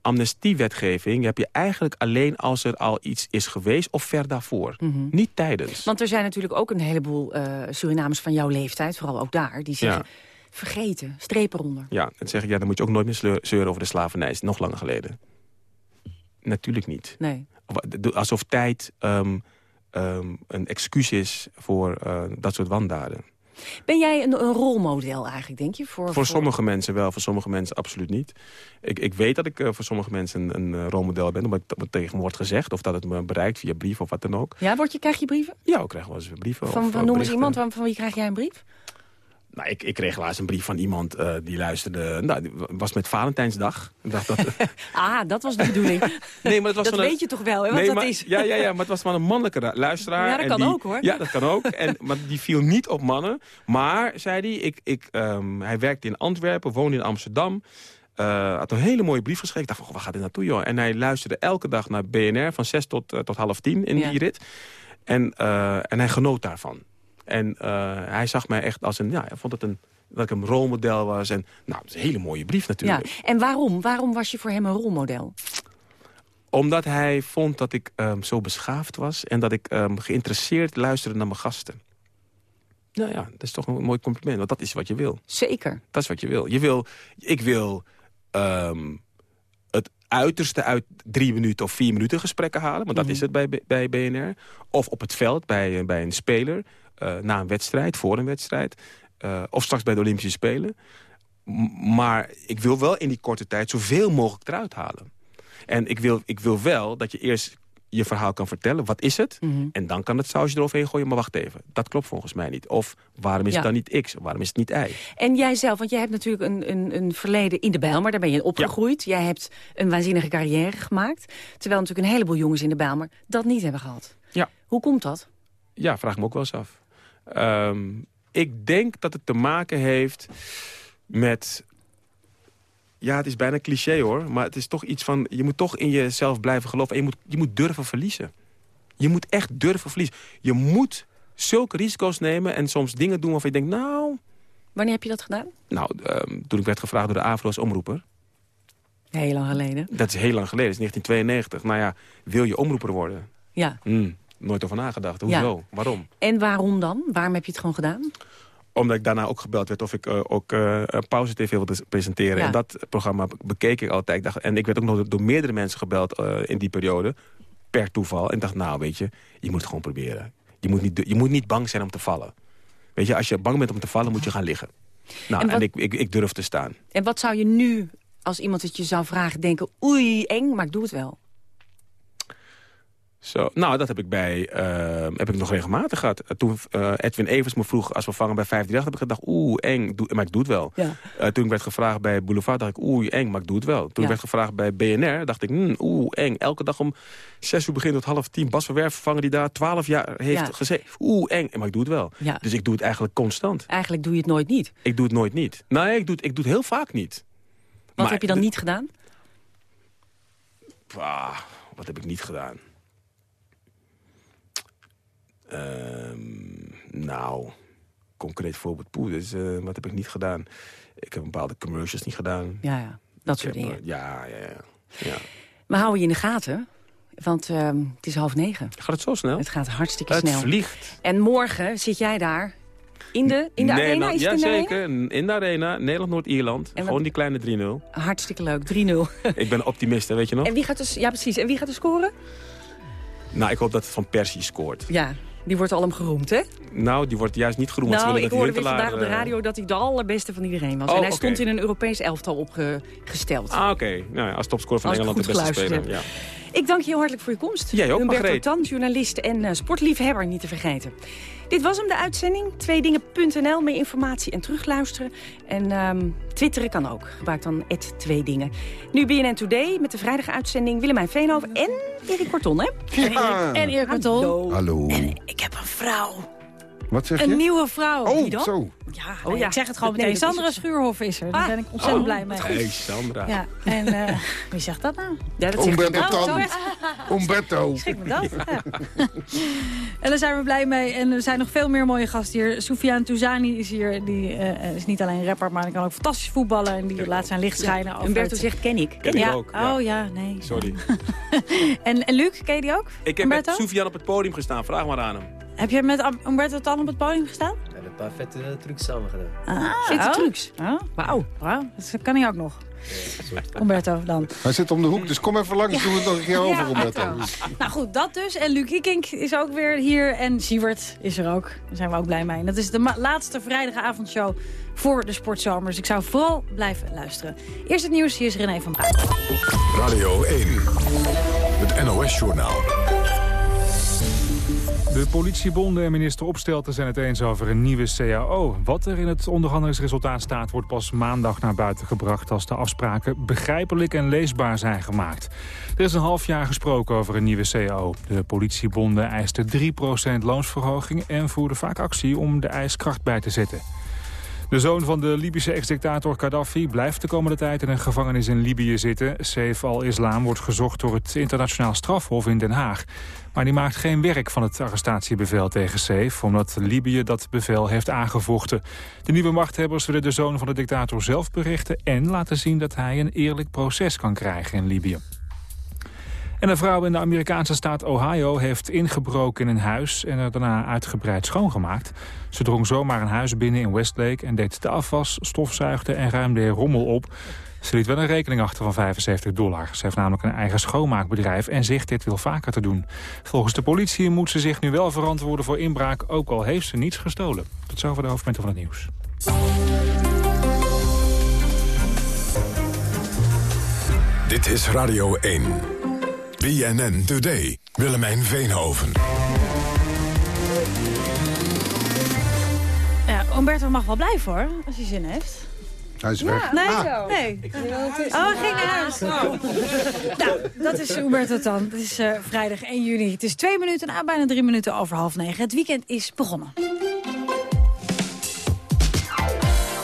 Amnestiewetgeving heb je eigenlijk alleen als er al iets is geweest... of ver daarvoor. Mhm. Niet tijdens. Want er zijn natuurlijk ook een heleboel eh, Surinamers van jouw leeftijd, vooral ook daar, die zeggen, Ja. vergeten, strepen eronder. Ja, en zeggen, ja, dan moet je ook nooit meer zeuren over de slavernij. is nog langer geleden. Natuurlijk niet. Nee. Of- Alsof tijd ehm, ehm, een excuus is voor eh, dat soort wandaden. Ben jij een, een rolmodel eigenlijk, denk je? Voor, Voor sommige mensen wel, voor sommige mensen absoluut niet. Ik, ik weet dat ik eh, voor sommige mensen een, een eh, rolmodel ben... omdat het tegen me wordt gezegd of dat het me bereikt via brief of wat dan ook. Ja, word je, krijg je brieven? Ja, ik krijg wel eens brieven. Van, of, van, noem eens iemand, van, van wie krijg jij een brief? Nou, ik, ik kreeg laatst een brief van iemand eh, die luisterde... Nou, die was met Valentijnsdag. Dacht dat... Ah, dat was de bedoeling. Nee, maar het was dat van een- weet je toch wel, hè, wat Nee, dat maar, is. Ja, ja, ja, maar het was van een mannelijke ra- luisteraar. Ja, dat en kan die- ook, hoor. Ja, dat kan ook. En, maar die viel niet op mannen. Maar, zei hij, ik, ik, ehm, hij werkte in Antwerpen, woonde in Amsterdam. eh, had een hele mooie brief geschreven. Ik dacht van, waar gaat dit naartoe, joh? En hij luisterde elke dag naar BNR van 6 tot, eh, tot half tien in Ja. die rit. En, en hij genoot daarvan. En eh, hij zag mij echt als een, ja, hij vond het een, dat ik een rolmodel was. En nou, het is een hele mooie brief Ja. natuurlijk. En waarom? Waarom was je voor hem een rolmodel? Omdat hij vond dat ik ehm, zo beschaafd was... en dat ik ehm, geïnteresseerd luisterde naar mijn gasten. Nou ja, dat is toch een mooi compliment. Want dat is wat je wil. Zeker. Dat is wat je wil. Je wil ik wil ehm, uiterste uit drie minuten of vier minuten gesprekken halen. Want dat Mhm. is het bij, bij BNR. Of op het veld bij, bij een speler. eh, na een wedstrijd, voor een wedstrijd. eh, of straks bij de Olympische Spelen. M- maar ik wil wel in die korte tijd zoveel mogelijk eruit halen. En ik wil, ik wil wel dat je eerst je verhaal kan vertellen. Wat is het? Mhm. En dan kan het sausje eroverheen gooien. Maar wacht even, dat klopt volgens mij niet. Of waarom is Ja. het dan niet X? Waarom is het niet Y? En jij zelf, want jij hebt natuurlijk een, een, een verleden in de Bijlmer. Daar ben je opgegroeid. Jij hebt een waanzinnige carrière gemaakt. Terwijl natuurlijk een heleboel jongens in de Bijlmer dat niet hebben gehad. Ja. Hoe komt dat? Ja, vraag me ook wel eens af. Ehm, ik denk dat het te maken heeft met... Ja, het is bijna cliché hoor. Maar het is toch iets van... Je moet toch in jezelf blijven geloven. En je moet, je moet durven verliezen. Je moet echt durven verliezen. Je moet zulke risico's nemen en soms dingen doen waarvan je denkt... Nou, Wanneer heb je dat gedaan? nou ehm, toen ik werd gevraagd door de AVRO als omroeper... Heel lang geleden. Dat is heel lang geleden, dat is 1992. Nou ja, wil je omroeper worden? Ja. Hmm, nooit over nagedacht. Ja. Hoezo? Waarom? En waarom dan? Waarom heb je het gewoon gedaan? Omdat ik daarna ook gebeld werd of ik eh, ook eh, Pauze TV wilde presenteren. Ja. En dat programma bekeek ik altijd. Ik dacht, en ik werd ook nog door meerdere mensen gebeld eh, in die periode. Per toeval. En ik dacht, nou weet je, je moet het gewoon proberen. Je moet, niet, je moet niet bang zijn om te vallen. Weet je, als je bang bent om te vallen, moet je gaan liggen. Nou, En en, ik, ik, ik durf te staan. En wat zou je nu, als iemand het je zou vragen, denken... oei, eng, maar ik doe het wel. Zo, nou, dat heb ik, bij, eh, heb ik nog regelmatig gehad. Eh, Toen eh, Edwin Evers me vroeg als vervanger bij 538... heb ik gedacht, oeh, eng, maar ik doe het wel. Ja. Toen ik werd gevraagd bij Boulevard, dacht ik, oeh, eng, maar ik doe het wel. Toen Ja. ik werd gevraagd bij BNR, dacht ik, hmm, oeh, eng. Elke dag om zes uur beginnen tot half tien. Bas van Werf, vervanger die daar twaalf jaar heeft Ja. gezeten. Oeh, eng, maar ik doe het wel. Dus ik doe het eigenlijk constant. Eigenlijk doe je het nooit niet. Ik doe het nooit niet. Nee, ik doe het, ik doe het heel vaak niet. Wat Maar heb je dan niet gedaan? Ah, wat heb ik niet gedaan? Ehm, nou, concreet voorbeeld. Poeh, dus, eh, wat heb ik niet gedaan? Ik heb bepaalde commercials niet gedaan. Ja, ja. Dat soort heb, dingen. Ja, ja, ja. Ja. We houden je in de gaten, want ehm, het is half negen. Gaat het zo snel? Het gaat hartstikke Het snel. vliegt. En morgen zit jij daar in de, in de arena? Is het in de arena? Jazeker, in de arena. Nederland-Noord-Ierland. Gewoon die kleine 3-0. Hartstikke leuk, 3-0. Ik ben optimist, hè, weet je nog? En wie gaat dus, ja precies, en wie gaat er scoren? Nou, ik hoop dat het Van Persie scoort. Ja, die wordt al hem geroemd, hè? Nou, die wordt juist niet geroemd. Nou, ik hoorde weer vandaag op de Huntelaar, radio dat hij de allerbeste van iedereen was. Oh, en hij stond in een Europees elftal opgesteld. Ah, oké. Nou ja, als topscorer van Als Engeland de beste speler. Ja. Ik dank je heel hartelijk voor je komst. Jij ook, Humberto Margreet. Tan, journalist en eh, sportliefhebber, niet te vergeten. Dit was hem, de uitzending. Tweedingen.nl, meer informatie en terugluisteren. En ehm, twitteren kan ook. Gebruik dan Tweedingen. Nu BNN Today met de vrijdag uitzending Willemijn Veenhoven en Erik Korton, hè? Ja. En Erik Korton. Hallo. Hallo. Ik heb een vrouw. Wat zeg je? Een nieuwe vrouw. Oh, Wie dan? zo. Ja, Oh, nee, ja. ik zeg het gewoon meteen. Sandra Schuurhof is er. Daar Ah. ben ik ontzettend Oh, blij mee. Hey, Sandra. Ja, en eh, wie zegt dat nou? Ja, dat Umberto Oh. Umberto. Schrik me dat. Ja. en daar zijn we blij mee. En er zijn nog veel meer mooie gasten hier. Soufiane Touzani is hier. Die eh, is niet alleen rapper, maar hij kan ook fantastisch voetballen. En die laat zijn licht schijnen. het- zegt ken ik. Ken ik ja. ook, ja. Oh ja, nee. Sorry. En, en Luc, ken je die ook? Ik heb Umberto? met Soufiane op het podium gestaan. Vraag maar aan hem. Heb je met Umberto Tan op het podium gestaan? We hebben een paar vette trucs samen gedaan. Ah, Vette oh. trucs. Wauw, wauw. Dat kan hij ook nog. Umberto dan. Hij zit om de hoek, dus kom even langs. Doen we het nog een keer over, Roberto. Nou goed, dat dus. En Luc Ikink is ook weer hier. En Siewert is er ook. Daar zijn we ook blij mee. En dat is de laatste vrijdagavondshow voor de sportzomer. Dus ik zou vooral blijven luisteren. Eerst het nieuws. Hier is René van Braak. Radio 1. Het NOS-journaal. De politiebonden en minister Opstelten zijn het eens over een nieuwe CAO. Wat er in het onderhandelingsresultaat staat... wordt pas maandag naar buiten gebracht... als de afspraken begrijpelijk en leesbaar zijn gemaakt. Er is een half jaar gesproken over een nieuwe CAO. De politiebonden eisten 3% loonsverhoging... en voerden vaak actie om de eis kracht bij te zetten. De zoon van de Libische ex-dictator Gaddafi blijft de komende tijd in een gevangenis in Libië zitten. Saif al-Islam wordt gezocht door het internationaal strafhof in Den Haag. Maar die maakt geen werk van het arrestatiebevel tegen Saif... omdat Libië dat bevel heeft aangevochten. De nieuwe machthebbers willen de zoon van de dictator zelf berichten... en laten zien dat hij een eerlijk proces kan krijgen in Libië. En een vrouw in de Amerikaanse staat Ohio heeft ingebroken in een huis... en er daarna uitgebreid schoongemaakt. Ze drong zomaar een huis binnen in Westlake... en deed de afwas, stofzuigde en ruimde rommel op. Ze liet wel een rekening achter van 75 dollar. Ze heeft namelijk een eigen schoonmaakbedrijf en zegt dit wil vaker te doen. Volgens de politie moet ze zich nu wel verantwoorden voor inbraak... ook al heeft ze niets gestolen. Tot zover de hoofdpunten van het nieuws. Dit is Radio 1. BNN Today. Willemijn Veenhoven. Ja, Umberto mag wel blijven hoor, als hij zin heeft. Hij is weg. Nee, Ah. nee. Oh, ging naar huis. nou, dat is Umberto dan. Het is eh, vrijdag 1 juni. Het is twee minuten, na bijna drie minuten over half negen. Het weekend is begonnen.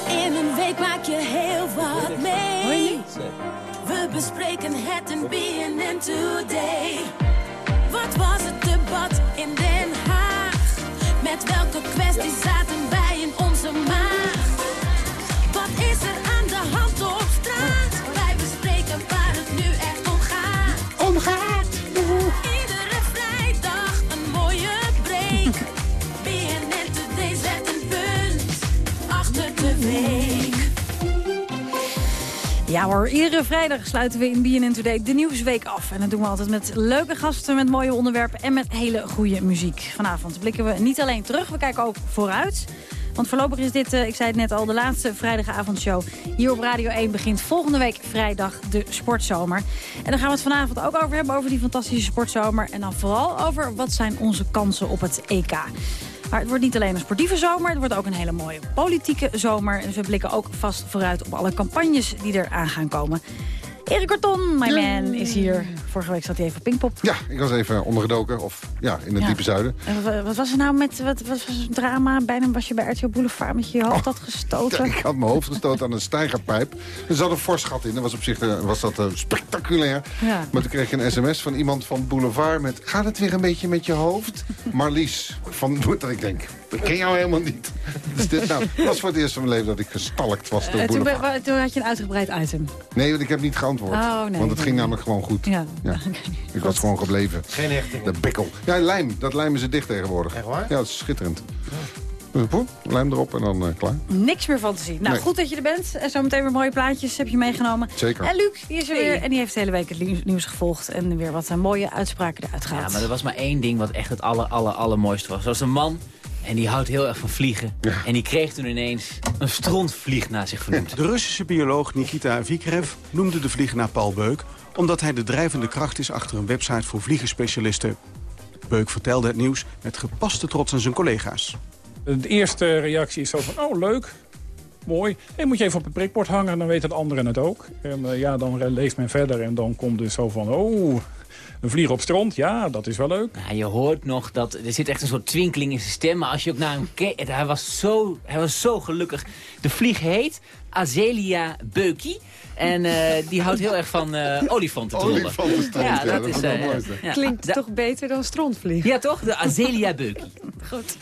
In een week maak je heel wat mee. We bespreken het in BNN Today. Wat was het debat in Den Haag? Met welke kwesties zaten wij Ja hoor, iedere vrijdag sluiten we in BNN Today de Nieuwsweek af. En dat doen we altijd met leuke gasten, met mooie onderwerpen en met hele goede muziek. Vanavond blikken we niet alleen terug, we kijken ook vooruit. Want voorlopig is dit, eh, ik zei het net al, de laatste vrijdagavondshow. Hier op Radio 1 begint volgende week vrijdag de sportzomer. En daar gaan we het vanavond ook over hebben, over die fantastische sportzomer. En dan vooral over wat zijn onze kansen op het EK. Maar het wordt niet alleen een sportieve zomer, het wordt ook een hele mooie politieke zomer. Dus we blikken ook vast vooruit op alle campagnes die er aan gaan komen. Erik Korton, my man, is hier. Vorige week zat hij even op Pinkpop. Ja, ik was even ondergedoken. Of ja, in het Ja. diepe zuiden. En wat, wat was er nou met wat, wat was het drama? Bijna was je bij RTL Boulevard met je hoofd had gestoten. Oh, Ja, ik had mijn hoofd gestoten aan een stijgerpijp. Er zat een fors gat in. Dat was op zich eh, was dat, eh, spectaculair. Ja. Maar toen kreeg je een sms van iemand van Boulevard met... gaat het weer een beetje met je hoofd? Marlies, van, dat ik denk... Ik ken jou helemaal niet. Dit nou? Het was voor het eerst van mijn leven dat ik gestalkt was door Eh, toen, toen had je een uitgebreid item. Nee, want ik heb niet geantwoord. Oh, nee. want het ging namelijk gewoon goed. Ja. Ik was gewoon gebleven. Geen hechting. De bikkel. Ja, lijm. Dat lijmen ze dicht tegenwoordig. Echt waar? Ja, dat is schitterend. Dus, poep, lijm erop en dan eh, klaar. Niks meer van te zien. Nou, Nee. goed dat je er bent. En zometeen weer mooie plaatjes heb je meegenomen. Zeker. En Luc, die is er weer. En die heeft de hele week het nieuws- gevolgd. En weer wat eh, mooie uitspraken eruit Ja, gehaald. maar er was maar één ding wat echt het aller, aller, allermooiste was. Dat was een man en die houdt heel erg van vliegen. En die kreeg toen ineens een strontvlieg naar zich vernoemd. De Russische bioloog Nikita Vikrev noemde de vlieg naar Paul Beuk... omdat hij de drijvende kracht is achter een website voor vliegenspecialisten. Beuk vertelde het nieuws met gepaste trots aan zijn collega's. De eerste reactie is zo van, oh leuk, mooi. En moet je even op het prikbord hangen, dan weten de anderen het ook. En eh, ja, dan leeft men verder en dan komt dus zo van, oh, een vlieg op strand, ja, dat is wel leuk. Nou, je hoort nog dat er zit echt een soort twinkeling in zijn stem. Maar als je ook naar hem keek, hij was zo, hij was zo gelukkig. De vlieg heet Azelia Beukie. En eh, die houdt heel erg van eh olifanten trollen. Olifantenstront, ja, dat is eh, ja. Klinkt toch beter dan strontvlieg? Ja, toch? De Azelia Beukie. Goed.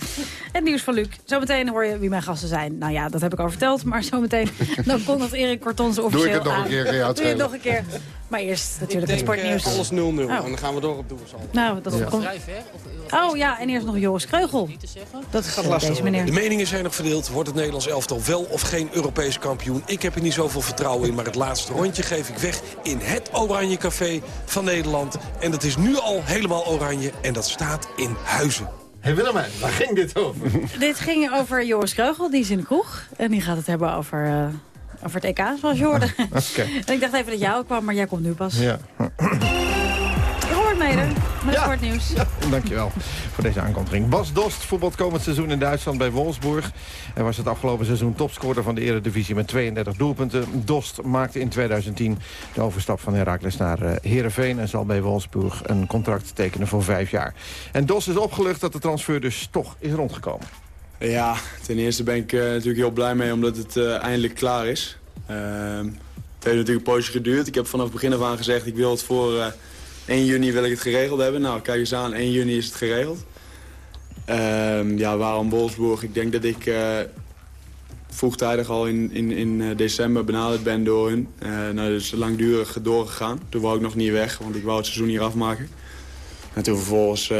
Het nieuws van Luc. Zometeen hoor je wie mijn gasten zijn. Nou ja, dat heb ik al verteld. Maar zometeen dan kondigt Erik Kortons officieel het nog een aan. keer, Gerard Doe je het nog een keer. Maar eerst natuurlijk het sportnieuws. eh, alles 0-0. Oh. En dan gaan we door op Doeversal. Nou, dat Ja. komt... Oh ja, en eerst nog Joris Kreugel. Dat is eh, deze meneer. De meningen zijn nog verdeeld. Wordt het Nederlands elftal wel of geen Europees kampioen? Ik heb er niet zoveel vertrouwen in. Maar het laatste rondje geef ik weg in het Oranje Café van Nederland. En dat is nu al helemaal oranje. En dat staat in Huizen. Hé Willemijn, waar ging dit over? Dit ging over Joris Kreugel, die is in de kroeg. En die gaat het hebben over, eh, over het EK, zoals je hoorde. Oké. en ik dacht even dat jij ook kwam, maar jij komt nu pas. Ja. Robert Meder, met het sportnieuws. Dankjewel voor deze aankondiging. Bas Dost voetbalt komend seizoen in Duitsland bij Wolfsburg. Hij was het afgelopen seizoen topscorer van de Eredivisie met 32 doelpunten. Dost maakte in 2010 de overstap van Heracles naar uh, Heerenveen... en zal bij Wolfsburg een contract tekenen voor vijf jaar. En Dost is opgelucht dat de transfer dus toch is rondgekomen. Ja, ten eerste ben ik uh, natuurlijk heel blij mee omdat het uh, eindelijk klaar is. Uh, het heeft natuurlijk een poosje geduurd. Ik heb vanaf begin af aan gezegd ik wil het voor uh, 1 juni wil ik het geregeld hebben. Nou, kijk eens aan, 1 juni is het geregeld. Uh, ja, waarom Wolfsburg? Ik denk dat ik vroegtijdig al in, in, in december benaderd ben door hun. Nou, dat is langdurig doorgegaan. Toen wou ik nog niet weg, want ik wou het seizoen hier afmaken. En toen vervolgens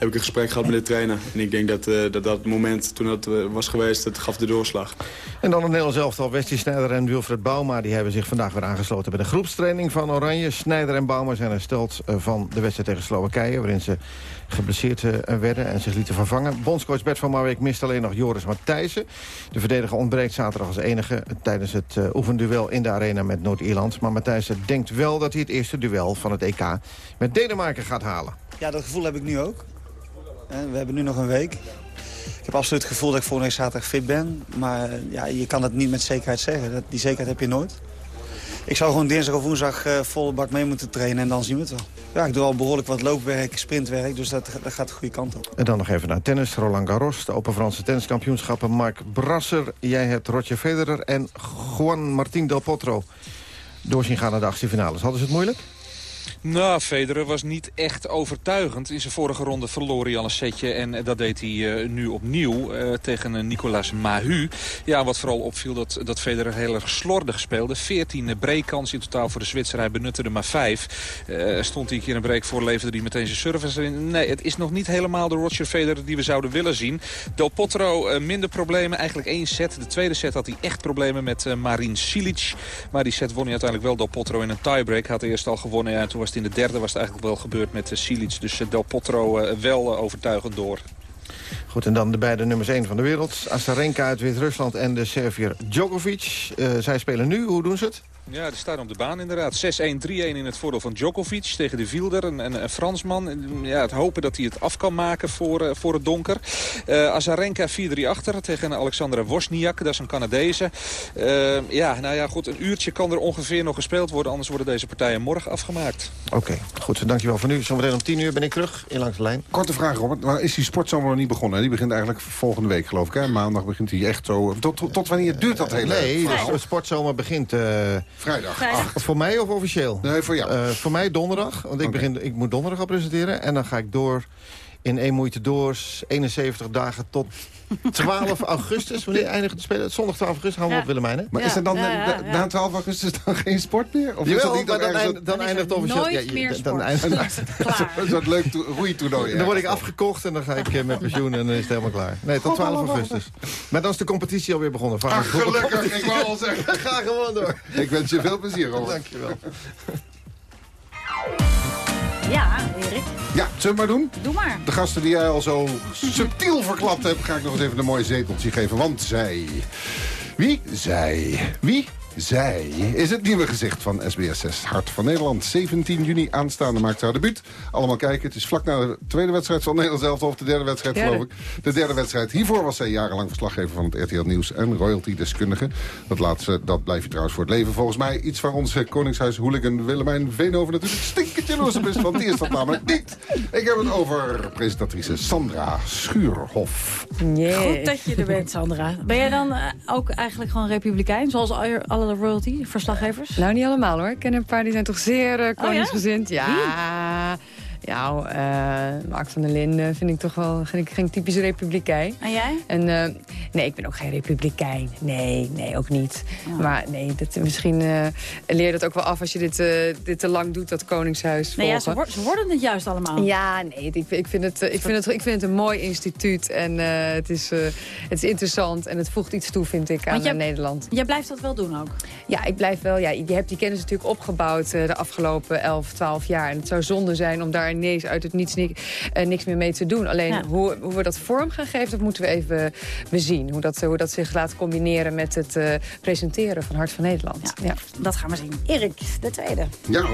heb ik een gesprek gehad met de trainer. En ik denk dat uh, dat, dat moment toen dat uh, was geweest, dat gaf de doorslag. En dan het Nederlands elftal. Wesley Snijder en Wilfred Bouma die hebben zich vandaag weer aangesloten... bij de groepstraining van Oranje. Snijder en Bouma zijn hersteld van de wedstrijd tegen Slowakije... waarin ze geblesseerd werden en zich lieten vervangen. Bondscoach Bert van Marwijk mist alleen nog Joris Matthijssen. De verdediger ontbreekt zaterdag als enige... tijdens het oefenduel in de arena met Noord-Ierland. Maar Matthijssen denkt wel dat hij het eerste duel van het EK... met Denemarken gaat halen. Ja, dat gevoel heb ik nu ook. We hebben nu nog een week. Ik heb absoluut het gevoel dat ik volgende zaterdag fit ben. Maar ja, je kan het niet met zekerheid zeggen. Die zekerheid heb je nooit. Ik zou gewoon dinsdag of woensdag uh, volle bak mee moeten trainen en dan zien we het wel. Ja, ik doe al behoorlijk wat loopwerk, sprintwerk, dus dat, dat gaat de goede kant op. En dan nog even naar tennis. Roland Garros, de Open Franse tenniskampioenschappen. Mark Brasser, jij hebt Roger Federer en Juan Martín del Potro doorzien gaan naar de achtste finales. Hadden ze het moeilijk? Nou, Federer was niet echt overtuigend. In zijn vorige ronde verloor hij al een setje. En dat deed hij uh, nu opnieuw uh, tegen Nicolas Mahu. Ja, wat vooral opviel dat, dat Federer heel erg slordig speelde. 14 breakkansen in totaal voor de Zwitser. Hij benutte er maar 5. stond hij een keer een break voor, leverde hij meteen zijn service erin. Nee, het is nog niet helemaal de Roger Federer die we zouden willen zien. Del Potro minder problemen. Eigenlijk één set. De tweede set had hij echt problemen met Marin Cilic. Maar die set won hij uiteindelijk wel Del Potro in een tiebreak. Had eerst al gewonnen. Toen was in de derde was het eigenlijk wel gebeurd met Silic. Dus Del Potro uh, wel overtuigend door. Goed, en dan de beide nummers 1 van de wereld. Azarenka uit Wit-Rusland en de Servier Djokovic. Zij spelen nu. Hoe doen ze het? Ja, die staan op de baan inderdaad. 6-1, 3-1 in het voordeel van Djokovic tegen de Wielder, een, een, een Fransman. Ja, het hopen dat hij het af kan maken voor, uh, voor het donker. Uh, Azarenka 4-3 achter tegen Alexandra Wozniak, dat is een Canadese. Uh, ja, nou ja, goed, een uurtje kan er ongeveer nog gespeeld worden. Anders worden deze partijen morgen afgemaakt. Oké, okay, goed. Dankjewel voor nu. Zometeen om 10 uur ben ik terug in Langs de Lijn. Korte vraag, Robert. Maar is die sportzomer nog niet begonnen? Die begint eigenlijk volgende week, geloof ik. Hè? Maandag begint hij echt zo... Tot, tot, tot wanneer duurt dat hele Nee, de sportzomer begint... Vrijdag. Vrijdag. Voor mij of officieel? Nee, voor jou. Uh, voor mij donderdag, want ik, begin, ik moet donderdag al presenteren. En dan ga ik door in één moeite door. 71 dagen tot 12 augustus. Wanneer eindigt de spelen? Zondag 12 augustus gaan we Ja. op Willemijn? Maar is er dan na- na 12 augustus dan geen sport meer? Of is Jawel, dat niet maar dan dan, ergens eind- dan Dan is eindigt officieel... nooit ja, je- meer dan sport. eindigt- een soort leuk to- roeitoernooi? Dan word ik afgekocht en dan ga ik eh, met pensioen en dan is het helemaal klaar. Nee, tot 12 augustus. Maar dan is de competitie alweer begonnen. Ach, gelukkig, ik wou al zeggen. Ga gewoon door. Ik wens je veel plezier, Robert. Dankjewel. Ja, Erik, Ja, zullen we maar doen? doe maar. De gasten die jij al zo subtiel verklapt hebt... ga ik nog eens even een mooi zeteltje geven. Want zij... Wie? Zij. Wie? Zij is het nieuwe gezicht van SBS6 Hart van Nederland. 17 juni aanstaande maakt ze haar debuut. Allemaal kijken. Het is vlak na de tweede wedstrijd van Nederland zelf. Of de derde wedstrijd, Derde. geloof ik. De derde wedstrijd. Hiervoor was zij jarenlang verslaggever van het RTL Nieuws en royalty-deskundige. Dat, laatste, dat blijf je trouwens voor het leven. Volgens mij iets waar onze Koningshuis hooligan Willemijn Veenhoven natuurlijk stinkend jaloers op is. Want die is dat namelijk niet. Ik heb het over presentatrice Sandra Schuurhof. Goed dat je er bent, Sandra. Ben jij dan eh, ook eigenlijk gewoon republikein, zoals al alle royalty-verslaggevers? Nou, niet allemaal hoor. Ik ken een paar die zijn toch zeer ja? koningsgezind. ja. Ja, eh Mark van der Linden vind ik toch wel geen, geen typische republikein. En jij? En eh, nee, ik ben ook geen republikein. Nee, nee, ook niet. Maar nee, dat, misschien eh leer je dat ook wel af als je dit, dit te lang doet, dat koningshuis Nee, ja, ze, volgen. wor- ze worden het juist allemaal. Ja, nee, ik, ik, vind het, ik, vind het, ik vind het een mooi instituut. En het, is, het is interessant en het voegt iets toe, vind ik, aan jij- Nederland. Jij blijft dat wel doen ook? Ja, ik blijf wel. Ja, je hebt die kennis natuurlijk opgebouwd de afgelopen 11, 12 jaar. En het zou zonde zijn om daar ineens uit het niets ni- eh, niks meer mee te doen. Alleen Ja. hoe, hoe we dat vorm gaan geven, dat moeten we even bezien. Hoe dat, hoe dat zich laat combineren met het eh, presenteren van Hart van Nederland. Ja. Dat gaan we zien. Erik, de tweede. Ja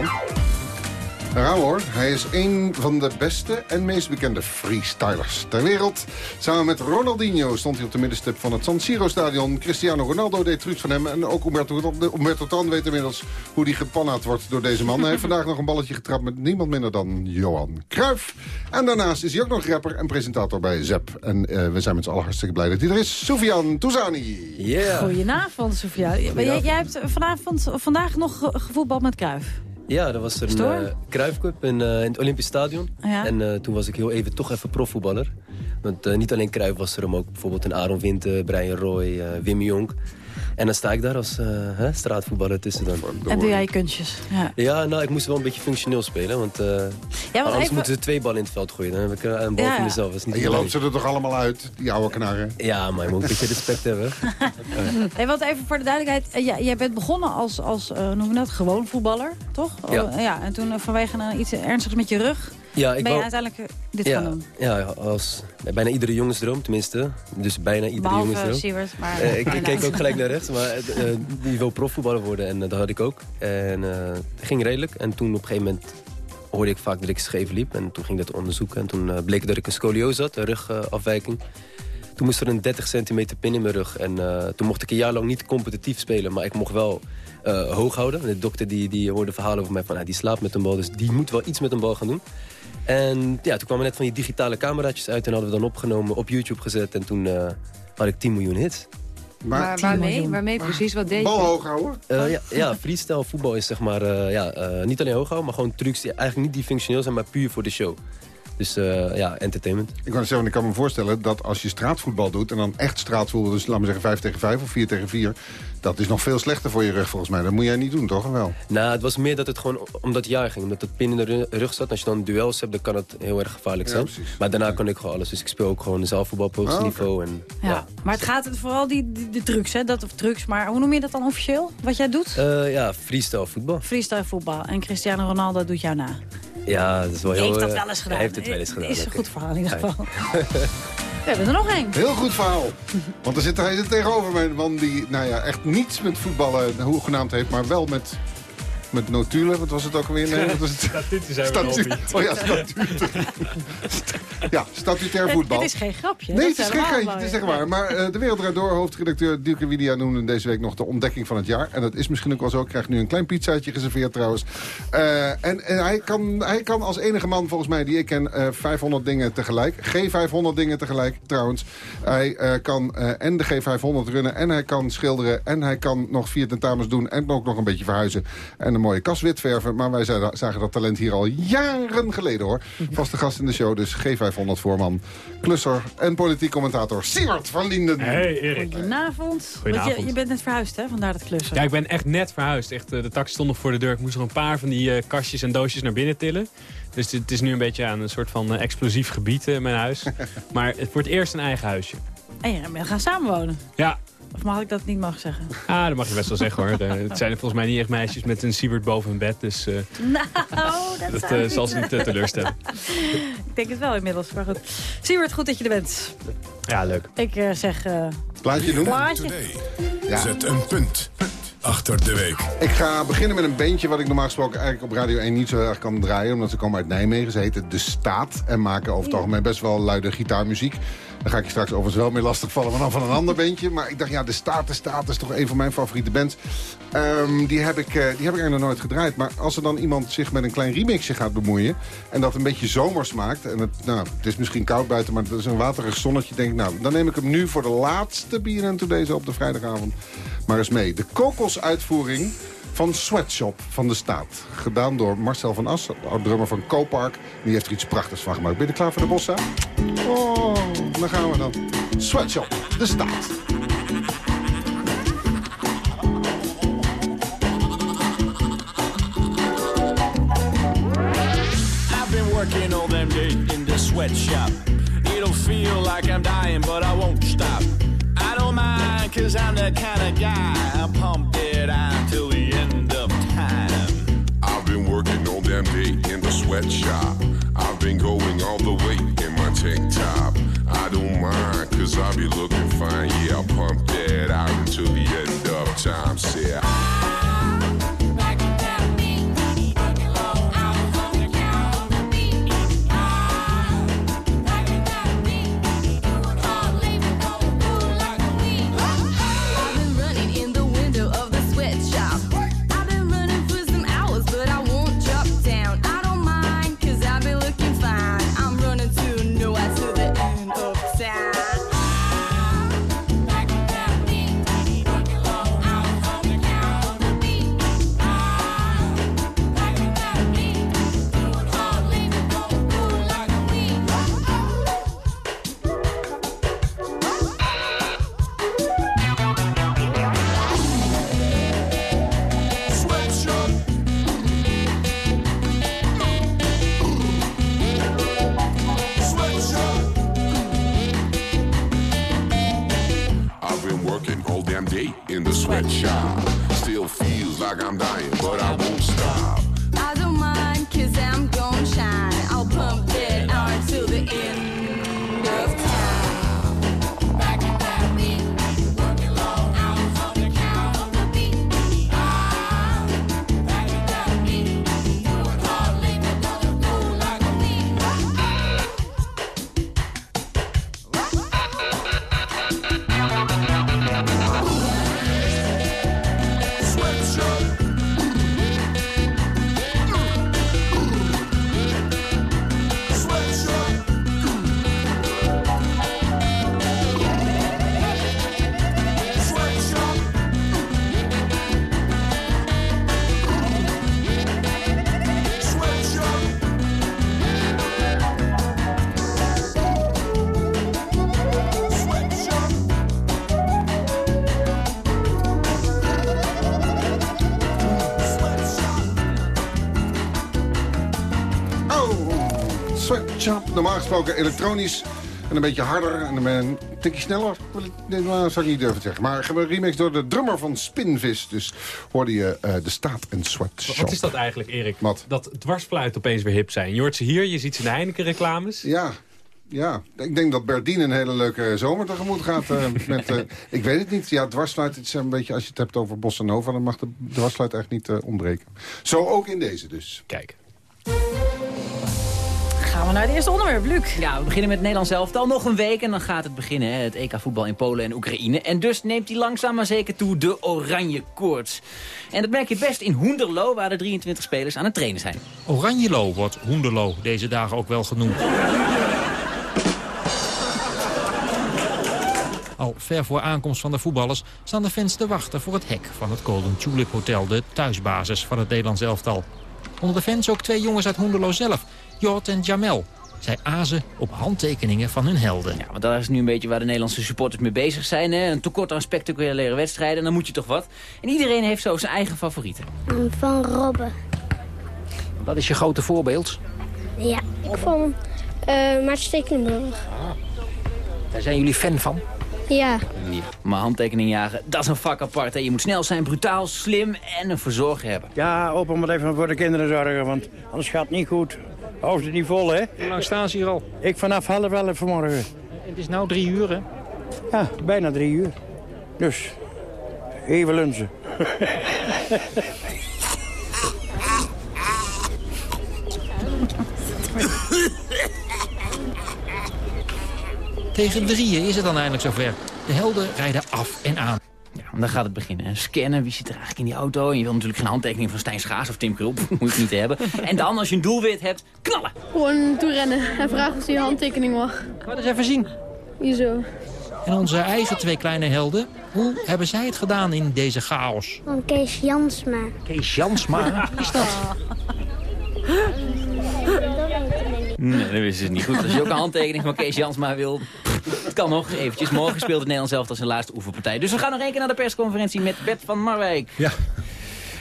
Ja hoor, hij is een van de beste en meest bekende freestylers ter wereld. Samen met Ronaldinho stond hij op de middenstip van het San Siro-stadion. Cristiano Ronaldo deed trucs van hem. En ook Umberto, Umberto Tan weet inmiddels hoe die gepannaad wordt door deze man. Hij heeft vandaag nog een balletje getrapt met niemand minder dan Johan Cruijff. En daarnaast is hij ook nog rapper en presentator bij ZEP. En eh, we zijn met z'n allen hartstikke blij dat hij er is. Soufiane Touzani. Yeah. Goedenavond, Sofia. Jij, jij hebt vanavond, vandaag nog ge- gevoetbald met Kruif. Ja, dat was er een uh, in, in het Olympisch Stadion. Ja. En eh, toen was ik heel even toch even profvoetballer. Want niet alleen Cruyff was er, maar ook bijvoorbeeld een Aaron Winter, Brian Roy, Wim Jonk. En dan sta ik daar als eh, hè, straatvoetballer tussen dan. En doe jij je kunstjes. Ja. Ja, nou, ik moest wel een beetje functioneel spelen. Want, eh, anders even- moeten ze twee ballen in het veld gooien. Dan heb ik eh, een bal Ja, voor ja. mezelf. Dat is niet En je loopt ze er toch allemaal uit, die oude knarren? Ja, maar je moet een beetje respect hebben. Hey, want even voor de duidelijkheid. ja, jij bent begonnen als, als eh, hoe noem je dat, gewoon voetballer, toch? Ja. Oh, ja en toen vanwege een, iets ernstigs met je rug... Ja, ik ben je wou- uiteindelijk eh, dit gaan ja, doen. ja, als bijna iedere jongensdroom, tenminste. Dus bijna iedere Behalve jongensdroom. Maar- Eh, ik, ik keek ook gelijk naar rechts, maar eh, die wil profvoetballer worden en dat had ik ook. En het ging redelijk. En toen op een gegeven moment hoorde ik vaak dat ik scheef liep. En toen ging ik dat onderzoeken. En toen bleek dat ik een scoliose had, een rugafwijking. toen moest er een 30 centimeter pin in mijn rug. En toen mocht ik een jaar lang niet competitief spelen, maar ik mocht wel hoog houden. De dokter die, die hoorde verhalen over mij van, ah, die slaapt met een bal, dus die moet wel iets met een bal gaan doen. En ja, toen kwamen net van die digitale cameraatjes uit en hadden we dan opgenomen, op YouTube gezet. En toen eh, had ik 10 miljoen hits. Maar waarmee? Waarmee precies? Wat deed je? Bal hoog houden? Eh, ja, ja, freestyle voetbal is zeg maar, eh, ja, eh, niet alleen hoog houden, maar gewoon trucs die eigenlijk niet die functioneel zijn, maar puur voor de show. Dus eh, ja, entertainment. Ik kan zeggen, ik kan me voorstellen dat als je straatvoetbal doet... en dan echt straatvoetbal, dus laten we zeggen 5 tegen 5 of 4 tegen 4... dat is nog veel slechter voor je rug volgens mij. Dat moet jij niet doen, toch? Wel? Nou, het was meer dat het gewoon om dat jaar ging. Omdat het pin in de ru- rug zat. Als je dan duels hebt, dan kan het heel erg gevaarlijk zijn. maar daarna kan ik gewoon alles. Dus ik speel ook gewoon zaalvoetbal op hoogste Ah, oké. niveau. En, Ja. Maar het gaat het vooral die, die, de trucs, hè? Dat, of trucs, maar hoe noem je dat dan officieel? Wat jij doet? Eh, ja, freestyle voetbal. Freestyle voetbal. En Cristiano Ronaldo doet jou na. Ja, dat is wel heel... Heeft dat eh, wel eens gedaan? Hij heeft het wel eens gedaan. Is een goed verhaal in ieder geval. We hebben er nog één. Heel goed verhaal. Want er zit, hij zit tegenover mij een man die nou ja, echt niets met voetballen hoegenaamd heeft... maar wel met, met notulen. Wat was het ook alweer? Nee, wat was het? Statuten zijn Statu-. Oh ja, statuten. ja, statutair voetbal. het is geen grapje. Nee, het is geen allemaal, het is zeg ja. maar. Maar eh, de Wereld Draait Door, hoofdredacteur Duke Widia noemde deze week nog de ontdekking van het jaar. En dat is misschien ook wel zo. Ik krijg nu een klein pizzaatje geserveerd trouwens. Eh, en en hij, kan, hij kan als enige man volgens mij die ik ken eh 500 dingen tegelijk. G500 dingen tegelijk trouwens. Hij eh, kan eh, en de G500 runnen en hij kan schilderen. En hij kan nog vier tentamens doen en ook nog een beetje verhuizen. En een mooie kas wit verven. Maar wij zagen zagen dat talent hier al jaren geleden hoor. Vaste gast in de show, dus G500 voorman, klusser en politiek commentator Siewert van Linden. Hey Erik. Goedenavond. Goedenavond. Want Je, je bent net verhuisd, hè? Vandaar dat klussen. Ja, ik ben echt net verhuisd. Echt, eh, de taxi stond nog voor de deur. Ik moest nog een paar van die eh, kastjes en doosjes naar binnen tillen. Dus het is nu een beetje aan een soort van eh, explosief gebied, eh, mijn huis. maar het wordt eerst een eigen huisje. En bent gaan samenwonen. Ja. Of mag ik dat niet mogen zeggen? Ah, dat mag je best wel zeggen hoor. Eh, het zijn volgens mij niet echt meisjes met een siebert boven hun bed. Dus eh, Nou, dat, dat eh, zal ze niet eh, teleurstellen. Ik denk het wel inmiddels, maar goed. Siewert, goed dat je er bent. Ja, leuk. Ik eh, zeg... eh Plaatje doen? Plaatje. Ja. Zet een punt achter de week. Ik ga beginnen met een bandje wat ik normaal gesproken eigenlijk op Radio 1 niet zo erg kan draaien. Omdat ze komen uit Nijmegen. Ze heten De Staat en maken over het algemeen best wel luide gitaarmuziek. Daar ga ik je straks overigens wel mee lastigvallen vanaf van een ander bandje. Maar ik dacht, ja, De Staat, De Staat is toch een van mijn favoriete bands. Ehm, die, heb ik, eh, die heb ik eigenlijk nog nooit gedraaid. Maar als er dan iemand zich met een klein remixje gaat bemoeien... en dat een beetje zomers maakt... en het, nou, het is misschien koud buiten, maar het is een waterig zonnetje... denk ik, nou, dan neem ik hem nu voor de laatste BNN zo op de vrijdagavond maar eens mee. De kokosuitvoering van Sweatshop van de Staat. Gedaan door Marcel van As, oud-drummer van Copark. Die heeft er iets prachtigs van gemaakt. Ben je klaar voor de bossa? Oh, dan gaan we dan. Sweatshop, de Staat. I've been working all them day in the sweatshop. It'll feel like I'm dying, but I won't stop. I don't mind, cause I'm the kind of guy I pump it on till the end of time. I've been working all damn day in the sweatshop. I've been going all the way in my tank top. I don't mind, cause I be looking fine. Yeah, I'll pump that out until the end of time. Say, I've gesproken elektronisch en een beetje harder en een tikje sneller. Nou, zou ik niet durven zeggen. Maar remix door de drummer van Spinvis. Dus hoorde je eh, de staat en Sweatshop. Wat is dat eigenlijk, Erik? Dat dwarsfluit opeens weer hip zijn. Je hoort ze hier, je ziet ze in de Heineken-reclames. Ja, ja, ik denk dat Berdien een hele leuke zomer tegemoet gaat. eh, met, eh, ik weet het niet. Ja, dwarsfluit is een beetje, als je het hebt over Bossa Nova... dan mag de dwarsfluit echt niet ontbreken. Zo ook in deze dus. Kijk. Gaan we naar het eerste onderwerp, Luc. Ja, we beginnen met Nederland zelf. Al nog een week en dan gaat het beginnen. Hè, het EK voetbal in Polen en Oekraïne. En dus neemt hij langzaam maar zeker toe de oranje koorts. En dat merk je best in Hoenderlo, waar de 23 spelers aan het trainen zijn. Oranjelo wordt Hoenderlo deze dagen ook wel genoemd. Al ver voor aankomst van de voetballers staan de fans te wachten voor het hek van het Golden Tulip Hotel, de thuisbasis van het Nederlands elftal. Onder de fans ook twee jongens uit Hoenderloo zelf, Jort en Jamel. Zij azen op handtekeningen van hun helden. Ja, want dat is nu een beetje waar de Nederlandse supporters mee bezig zijn. Hè? Een tekort aan spectaculaire wedstrijden, dan moet je toch wat. En iedereen heeft zo zijn eigen favorieten. Van Robben. Wat is je grote voorbeeld? Ja, ik vond uh, Maarten Stekelenburg. Daar zijn jullie fan van? Ja. Maar handtekening jagen, dat is een vak apart. Hè? Je moet snel zijn, brutaal, slim en een verzorger hebben. Ja, opa moet even voor de kinderen zorgen, want anders gaat het niet goed. Hou ze niet vol, hè? Hoe lang staan ze hier al? Ik vanaf half elf vanmorgen. Het is nou drie uur, hè? Ja, bijna drie uur. Dus, even lunchen. Tegen drieën is het dan eindelijk zover. De helden rijden af en aan. Ja, dan gaat het beginnen. Scannen, wie zit er eigenlijk in die auto? En je wil natuurlijk geen handtekening van Stijn Schaars of Tim Krul. Moet je niet hebben. En dan, als je een doelwit hebt, knallen. Gewoon toerennen en vragen of hij een handtekening mag. Laat eens even zien. Hier zo. En onze eigen twee kleine helden, hoe hebben zij het gedaan in deze chaos? Van Kees Jansma. Kees Jansma? Wie is dat? Nee, dat ze niet goed. Als je ook een handtekening van Kees Jansma wil... pff, Het kan nog eventjes. Morgen speelt het Nederlands zelf als zijn laatste oefenpartij. Dus we gaan nog één keer naar de persconferentie met Bert van Marwijk. Ja.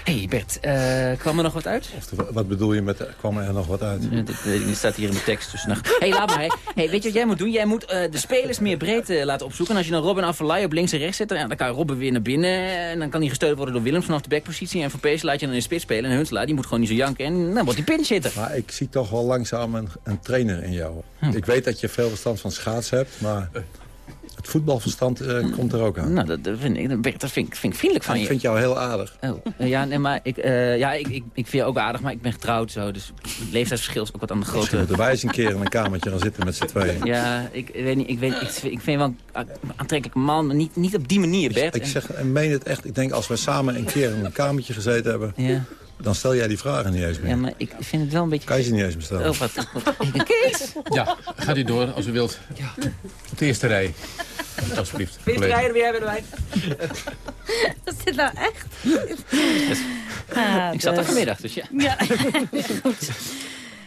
Hey Bert, eh, kwam er nog wat uit? Wat bedoel je met, kwam er nog wat uit? Ja, dit, weet dit staat hier in de tekst. Dus nog... hey, laat maar. Hey. Hey, weet je wat jij moet doen? Jij moet eh, de spelers meer breed eh, laten opzoeken. En als je dan Robin Affelay op links en rechts zet... Dan, kan Robin weer naar binnen. En dan kan hij gesteund worden door Willems vanaf de backpositie. En Van Pees laat je dan in de spits spelen. En Huntelaar, die moet gewoon niet zo janken. En dan wordt die pin zitten. Maar ik zie toch wel langzaam een, een trainer in jou. Ik weet dat je veel verstand van schaatsen hebt, maar... Het voetbalverstand eh, komt er ook aan. Nou, dat, dat vind ik, Bert, dat vind, ik- vind ik vriendelijk van ik je. vind jou heel aardig. Oh, eh, ja, nee, maar ik, eh, ja, ik, ik, ik vind je ook aardig, maar ik ben getrouwd zo. Dus het leeftijdsverschil is ook wat aan de Misschien grote... moeten wij eens een keer in een kamertje gaan zitten met z'n tweeën. Ja, ik weet niet, ik, weet, ik, vind- ik vind wel een aantrekkelijke man, maar niet, niet op die manier, Bert. Ik zeg en meen het echt. Ik denk als we samen een keer in een kamertje gezeten hebben... Ja. dan stel jij die vragen niet eens meer. Ja, maar ik vind het wel een beetje... Kan je ze niet eens meer stellen. Oh, wat, Kees! Ja, gaat u door als u wilt. Op de eerste rij. Alsjeblieft. Weet je rijden, wie hebben wij? Wat is dit nou echt? Ik zat er vanmiddag, dus ja. Ja, goed.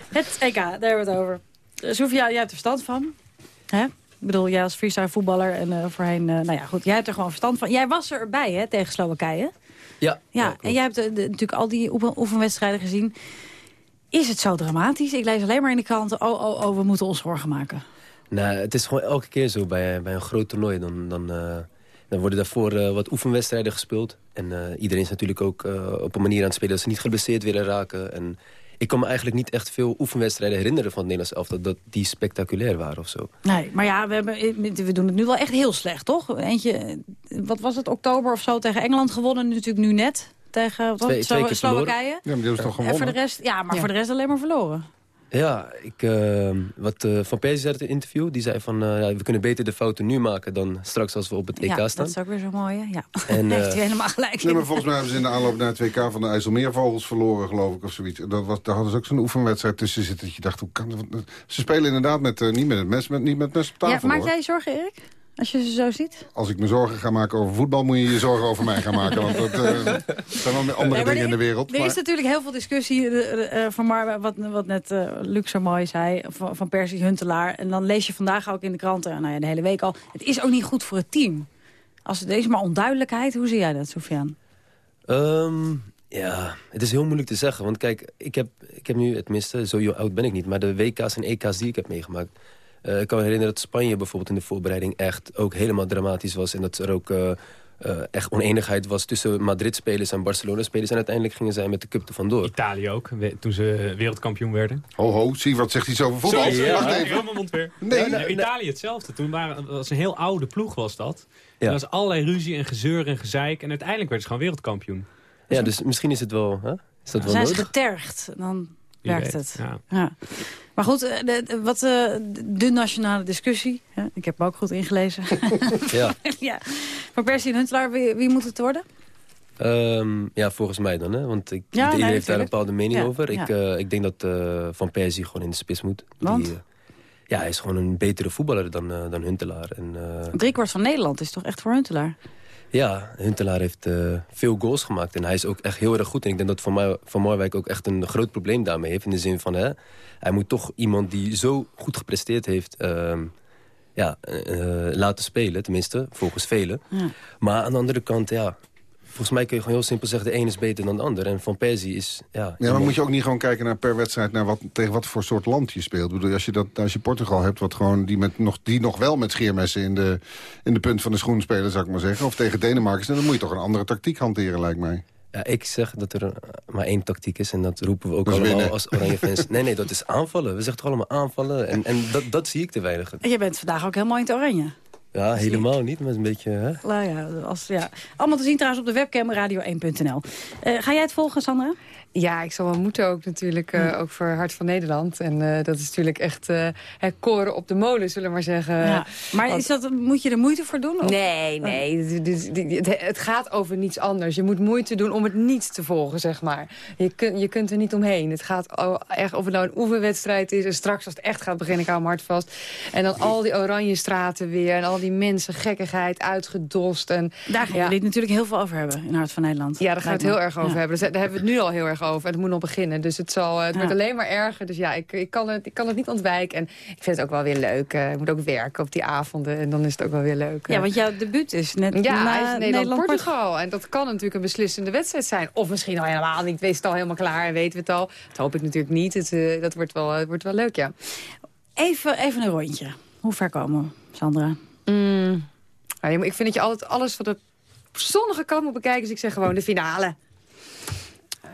Het EK, daar hebben we het over. Uh, Sofia, jij hebt er verstand van. Hè? Ik bedoel, jij als freestyle voetballer en eh, voorheen... eh, nou ja, goed, jij hebt er gewoon verstand van. Jij was erbij, hè, tegen Slowakije. Ja. Ja, en jij hebt de- de- natuurlijk al die oefen- oefenwedstrijden gezien. Is het zo dramatisch? Ik lees alleen maar in de kranten... oh, oh, oh, we moeten ons zorgen maken. Nou, het is gewoon elke keer zo bij, bij een groot toernooi. Dan, dan, eh, dan worden daarvoor eh, wat oefenwedstrijden gespeeld. En eh, iedereen is natuurlijk ook op een manier aan het spelen... dat ze niet geblesseerd willen raken. En ik kan me eigenlijk niet echt veel oefenwedstrijden herinneren van het Nederlands elftal... dat die spectaculair waren of zo. Nee, maar ja, we, hebben, we doen het nu wel echt heel slecht, toch? Eentje, wat was het, oktober of zo tegen Engeland gewonnen. Natuurlijk nu net tegen wat, Twee- Slowakije. verloren. Ja, maar die hebben ze toch En voor de gewonnen? rest, ja, maar voor de rest alleen maar verloren. Ja, ik, eh, wat eh, Van Persie zei in het interview... die zei van, eh, ja, we kunnen beter de fouten nu maken... dan straks als we op het EK ja, staan. dat is ook weer zo mooi, hè? Ja, En, heeft eh, hij helemaal gelijk Nee, maar volgens mij hebben ze in de aanloop naar het WK van de IJsselmeervogels verloren, geloof ik, of zoiets. Dat was, daar hadden ze ook zo'n oefenwedstrijd tussen zitten. Dat je dacht, hoe kan dat? Ze spelen inderdaad met, niet met het mes, met, niet met het mes op tafel, Ja, maak jij je zorgen, Erik? Als je ze zo ziet? Als ik me zorgen ga maken over voetbal, moet je je zorgen over mij gaan maken. Want dat eh, zijn wel andere Nee, dingen in de er- wereld. Er maar- is natuurlijk heel veel discussie eh, eh, van Mar, wat, wat net eh, Luc zo mooi zei, van, van Persie Huntelaar. En dan lees je vandaag ook in de kranten, nou ja, de hele week al. Het is ook niet goed voor het team. Als er is maar onduidelijkheid. Hoe zie jij dat, Sofiaan? Ehm, ja, het is heel moeilijk te zeggen. Want kijk, ik heb, ik heb nu, tenminste, zo oud ben ik niet... maar de WK's en EK's die ik heb meegemaakt... eh, ik kan me herinneren dat Spanje bijvoorbeeld in de voorbereiding... echt ook helemaal dramatisch was. En dat er ook eh, eh, echt oneenigheid was tussen Madrid-spelers en Barcelona-spelers. En uiteindelijk gingen zij met de cup er vandoor. Italië ook, we- toen ze wereldkampioen werden. Ho, ho, zie wat zegt iets over voetbal. Sorry, Wacht ja. even. Helemaal mond weer. Nee. Nee, Nee. Italië hetzelfde. Toen waren, was een heel oude ploeg was dat. Ja. Er was allerlei ruzie en gezeur en gezeik. En uiteindelijk werden ze gewoon wereldkampioen. Ja, dus misschien is het wel... Hè? Is dat wel Zijn ze nodig? getergd, dan werkt weet, het. ja. Maar goed, eh, de, de- wat, eh, de nationale discussie. Hè? Ik heb hem ook goed ingelezen. Ja. ja. Van Persie en Huntelaar, wie, wie moet het worden? Ehm, ja, volgens mij dan, hè? Want ik, Ja, iedereen nee, heeft daar een bepaalde mening Ja, over. ja. Ik, eh, ik denk dat eh, Van Persie gewoon in de spits moet. Want? Die, eh, ja, hij is gewoon een betere voetballer dan, eh, dan Huntelaar. En, eh, Driekwart van Nederland is toch echt voor Huntelaar? Ja, Huntelaar heeft eh, veel goals gemaakt. En hij is ook echt heel erg goed. En ik denk dat Van, van Marwijk ook echt een groot probleem daarmee heeft. In de zin van, hè, hij moet toch iemand die zo goed gepresteerd heeft... ehm, ja, eh, laten spelen, tenminste, volgens velen. Ja. Maar aan de andere kant, ja... Volgens mij kun je gewoon heel simpel zeggen... de een is beter dan de ander. En Van Persie is... Ja, Ja, maar moet je ook niet gewoon kijken naar per wedstrijd... Naar wat, tegen wat voor soort land je speelt. Ik bedoel, als je, dat, als je Portugal hebt, wat gewoon die, met nog, die nog wel met scheermessen... In de, in de punt van de schoen spelen, zou ik maar zeggen. Of tegen Denemarken, dan moet je toch een andere tactiek hanteren, lijkt mij. Ja, ik zeg dat er eh, maar één tactiek is. En dat roepen we ook allemaal winnen. als Oranje fans. Nee, nee, dat is aanvallen. We zeggen toch allemaal aanvallen. En, en dat, dat zie ik te weinig. Je bent vandaag ook helemaal in het oranje. Ja, helemaal niet. Maar een beetje... Hè? Nou ja, als, ja. Allemaal te zien trouwens op de webcam radio1.nl. Eh, ga jij het volgen, Sandra? Ja, ik zal wel moeten ook natuurlijk, eh, ook voor Hart van Nederland. En eh, dat is natuurlijk echt eh, koren op de molen, zullen we maar zeggen. Ja. Maar Want- is dat, moet je er moeite voor doen? Of? Nee, nee. Het- het- gaat over niets anders. Je moet moeite doen om het niet te volgen, zeg maar. Je, kun, je kunt er niet omheen. Het gaat echt of het nou een oefenwedstrijd is. En straks als het echt gaat beginnen, ik hou mijn hart vast. En dan al die oranje straten weer. En al die mensen, gekkigheid, uitgedost. En, Daar gaan ja. jullie het natuurlijk heel veel over hebben in Hart van Nederland. Ja, daar gaan we het heel erg over hebben. Dus daar hebben we het nu al heel erg over. En het moet nog beginnen. Dus het, zal, eh, het Ja. wordt alleen maar erger. Dus ja, ik, ik, kan het, ik kan het niet ontwijken. En ik vind het ook wel weer leuk. eh, ik moet ook werken op die avonden. En dan is het ook wel weer leuk. Ja, eh. want jouw debuut is net Ja, na Nederland-Portugal. En dat kan natuurlijk een beslissende wedstrijd zijn. Of misschien al helemaal niet. Wees het al helemaal klaar en weten we het al. Dat hoop ik natuurlijk niet. Het, dat wordt wel, het wordt wel leuk, ja. Even, even een rondje. Hoe ver komen we, Sandra? Mm. Ik vind dat je altijd alles van de zonnige kant moet bekijken. Dus ik zeg gewoon de finale.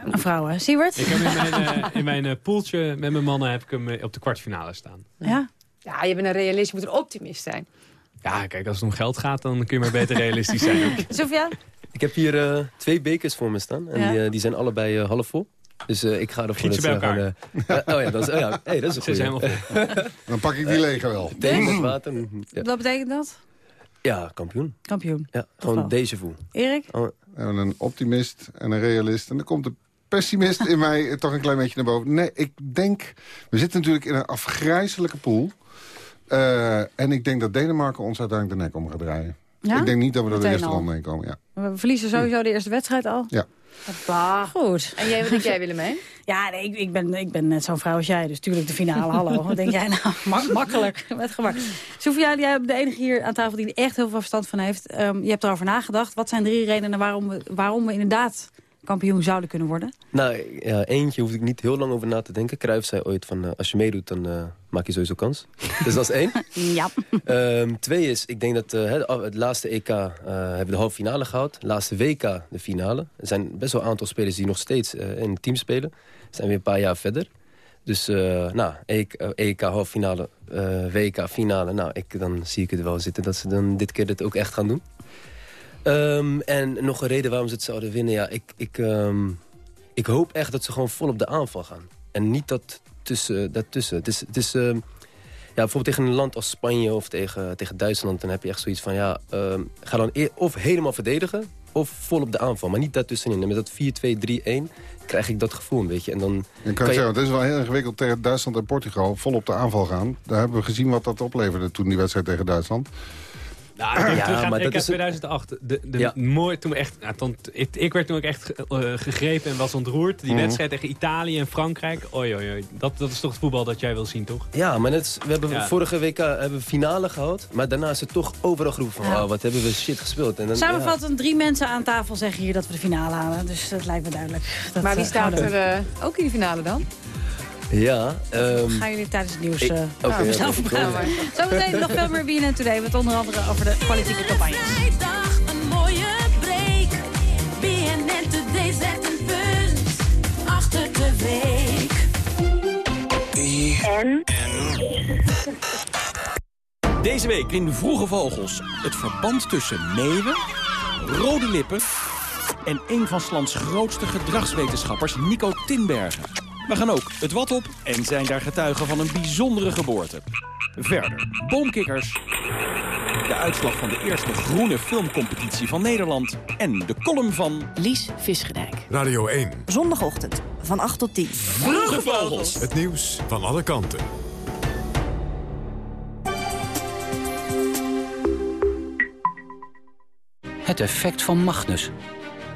Een vrouw, hè? Siewert? Ik heb in mijn, eh, in mijn eh, poeltje met mijn mannen heb ik hem eh, op de kwartfinale staan. Ja? Ja, je bent een realist. Je moet een optimist zijn. Ja, kijk, als het om geld gaat, dan kun je maar beter realistisch zijn. Sofia? Ik heb hier eh, twee bekers voor me staan. En Ja. die, die zijn allebei eh, half vol. Dus eh, ik ga ervoor ze dat bij gewoon, eh, oh ja, dat is, oh ja hey, dat is een Ze goeie. helemaal Dan pak ik die lege wel. Thee water. Ja, Wat betekent dat? ja kampioen. Kampioen. Ja, gewoon deze voel. Erik? Oh, En een optimist en een realist. En dan komt de pessimist in mij eh, toch een klein beetje naar boven. Nee, ik denk... We zitten natuurlijk in een afgrijzelijke pool. Eh, en ik denk dat Denemarken ons uiteindelijk de nek om gaat draaien. Ja? Ik denk niet dat we door de eerste ronde heen komen. Ja. We verliezen sowieso de eerste wedstrijd al. Ja. Bah, goed. En jij, wat denk jij, Willemijn? Ja, nee, ik, ik, ben, ik ben net zo'n vrouw als jij. Dus tuurlijk de finale. Hallo. Wat denk jij nou? Mak- makkelijk. Met gemak. Sofia, jij bent de enige hier aan tafel die er echt heel veel verstand van heeft. Ehm, je hebt erover nagedacht. Wat zijn drie redenen waarom we, waarom we inderdaad kampioen zouden kunnen worden? Nou, ja, eentje hoef ik niet heel lang over na te denken. Cruijff zei ooit van, eh, als je meedoet, dan eh, maak je sowieso kans. dus dat is één. Ja. Ehm, twee is, ik denk dat eh, het, laatste EK hebben we de halve finale gehaald. Laatste WK de finale. Er zijn best wel een aantal spelers die nog steeds in het team spelen. zijn weer een paar jaar verder. Dus, eh, nou, EK, EK halve finale, eh, WK finale. Nou, ik, dan zie ik het wel zitten dat ze dan dit keer het ook echt gaan doen. Ehm, en nog een reden waarom ze het zouden winnen. Ja, ik, ik, ehm, ik hoop echt dat ze gewoon vol op de aanval gaan. En niet dat tussen. Dat tussen. Het is, het is ehm, ja, bijvoorbeeld tegen een land als Spanje of tegen, tegen Duitsland... dan heb je echt zoiets van, ja, ga dan of helemaal verdedigen... of vol op de aanval, maar niet daartussenin. En met dat 4-2-3-1 krijg ik dat gevoel een beetje. En dan kan je- zeggen, het is wel heel ingewikkeld tegen Duitsland en Portugal. Vol op de aanval gaan. Daar hebben we gezien wat dat opleverde toen die wedstrijd tegen Duitsland. Nou, ik, Ja, maar dat EK is- 2008. De, de Ja. mooi, toen echt, nou, toen, ik, ik werd toen ook echt eh, gegrepen en was ontroerd. Die Mhm. wedstrijd tegen Italië en Frankrijk. Oei, oei, oei. Dat, dat is toch het voetbal dat jij wil zien, toch? Ja, maar net, we hebben Ja. vorige WK hebben we finale gehad. Maar daarna is het toch overal geroepen van... Ja. Oh, wat hebben we shit gespeeld. En dan, Samenvattend, drie mensen aan tafel zeggen hier dat we de finale halen. Dus dat lijkt me duidelijk. Dat, maar wie eh, staat er eh, ook in de finale dan? Ja, ehm, Gaan jullie tijdens het nieuws Ik- eh oké, nou, ja, zelf dat- praten. Zometeen nog veel meer BNN Today. Met onder andere over de politieke campagnes. Vrijdag een mooie break. BNN Today zet een punt achter de week. En? Deze week in Vroege Vogels. Het verband tussen meeuwen, rode lippen... en een van 's lands grootste gedragswetenschappers, Nico Tinbergen. We gaan ook het wat op en zijn daar getuigen van een bijzondere geboorte. Verder, boomkikkers, de uitslag van de eerste groene filmcompetitie van Nederland... en de column van... Lies Visgedijk. Radio 1. Zondagochtend, van 8 tot 10. Vroege Vogels. Het nieuws van alle kanten. Het effect van Magnus.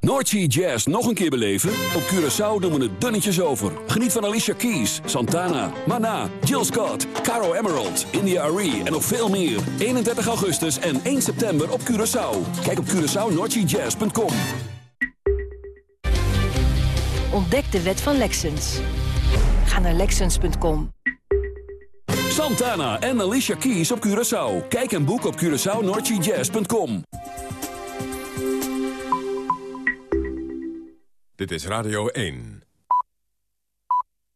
Noordsea Jazz nog een keer beleven? Op Curaçao doen we het dunnetjes over. Geniet van Alicia Keys, Santana, Mana, Jill Scott, Caro Emerald, India Arie en nog veel meer. 31 augustus en 1 september op Curaçao. Kijk op CuraçaoNoordseaJazz.com. Ontdek de wet van Lexens. Ga naar Lexens.com. Santana en Alicia Keys op Curaçao. Kijk en boek op CuraçaoNoordseaJazz.com. Dit is Radio 1.